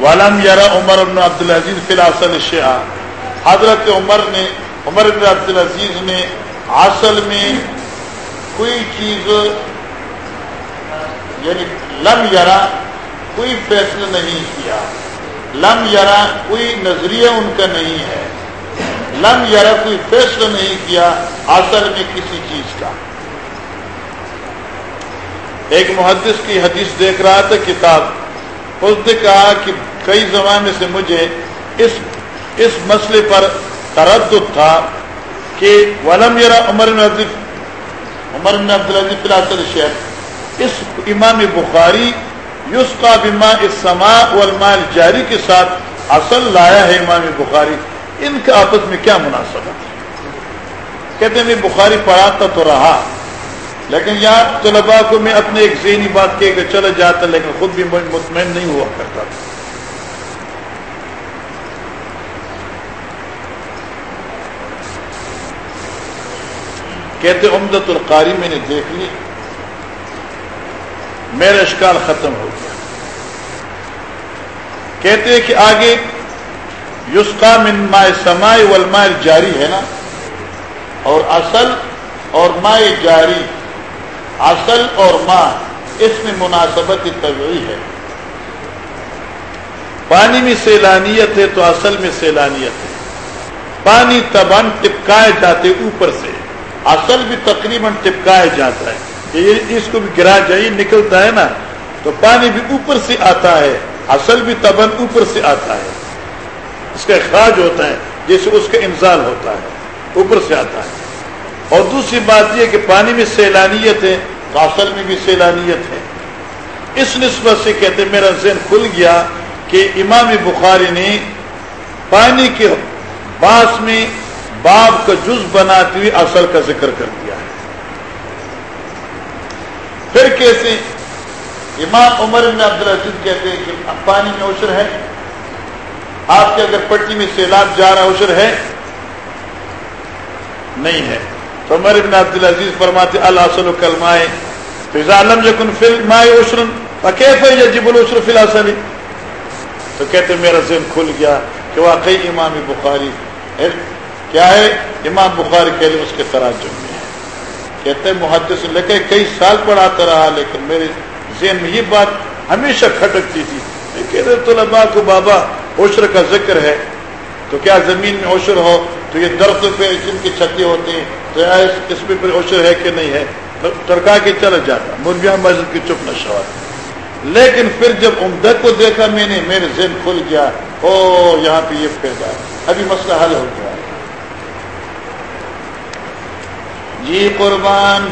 والم یارا عمر بن عبد العزیز فی الحال شاہ حضرت عمر نے، عمر بن عبد العزیز نے اصل میں کوئی چیز یعنی لم یرا کوئی فیصلہ نہیں کیا۔ لم یرا کوئی نظریہ ان کا نہیں ہے۔ لم یرا کوئی فیصلہ نہیں کیا اصل میں کسی چیز کا۔ ایک محدث کی حدیث دیکھ رہا تھا، کتاب۔ اس نے کہا کہ کئی زمانے سے مجھے اس اس مسئلے پر تردد تھا کہ ولم یرا عمر عمر عبد العزیز شیخ اس امام بخاری یوس کا بما اسما والمال جاری کے ساتھ اصل لایا ہے امام بخاری۔ ان کا آپس میں کیا مناسبت کہتے ہیں بخاری پڑھاتا تو رہا، لیکن یہاں طلبا کو میں اپنے ایک ذہنی بات کہہ کے چلا جاتا، لیکن خود بھی مطمئن نہیں ہوا کرتا تھا۔ کہتے عمدت القاری میں نے دیکھ لی۔ میرا اشکال ختم ہو گیا۔ کہتے کہ آگے یسکا من مائے سمائے والمائے جاری ہے نا؟ اور اصل اور مائے جاری، اصل اور ماں اس میں مناسبت طبعی ہے۔ پانی میں سیلانیت ہے تو اصل میں سیلانیت ہے۔ پانی تبن ٹپکائے جاتے اوپر سے۔ اصل بھی تقریباً ٹپکایا جاتا ہے یہ اس کو بھی گرا جائے نکلتا ہے نا، تو پانی بھی اوپر سے آتا ہے، اصل بھی تبن اوپر سے آتا ہے۔ اس کا اخراج ہوتا ہے، جیسے اس کا انزال ہوتا ہے، اوپر سے آتا ہے۔ اور دوسری بات یہ کہ پانی میں سیلانیت ہے، تو اصل میں بھی سیلانیت ہے۔ اس نسبت سے کہتے میرا ذہن کھل گیا کہ امام بخاری نے پانی کے باس میں باب کا جز بناتی ہوئی اصل کا ذکر کر دیا ہے۔ پھر کیسے؟ امام عمر بن عبد العزیز کہتے ہیں کہ پانی میں اوشر ہے۔ آپ کے اگر پٹی میں سیلاب جا رہا اوشر ہے، نہیں ہے۔ تو عمر بن عبد العزیز فرماتے اللہ و کلمائے فضا علم یکن فل مائے اوشرن کیف ہے جب الوشر فی الحال تو کہتے میرا ذہن کھل گیا کہ واقعی امام بخاری کیا ہے؟ امام بخاری کے لیے اس کے تراجم میں ہے۔ کہتے محدث لگے کئی سال پڑھاتا رہا، لیکن میرے ذہن میں یہ بات ہمیشہ کھٹکتی تھی۔ کہتے طلبا کو بابا عشر کا ذکر ہے۔ تو کیا زمین میں عشر ہو؟ تو یہ درخت پہ جن کی چھتی ہوتی ہیں۔ تو اس میں پھر عشر ہے کہ نہیں ہے؟ ترکا کے چلا جاتا۔ مرغیاں مسجد کی چپ نشہ لیکن پھر جب عمدہ کو دیکھا میں نے، میرے ذہن کھل گیا۔ او یہاں پہ یہ پیدا۔ ابھی مسئلہ حل ہو گیا۔ جی قربان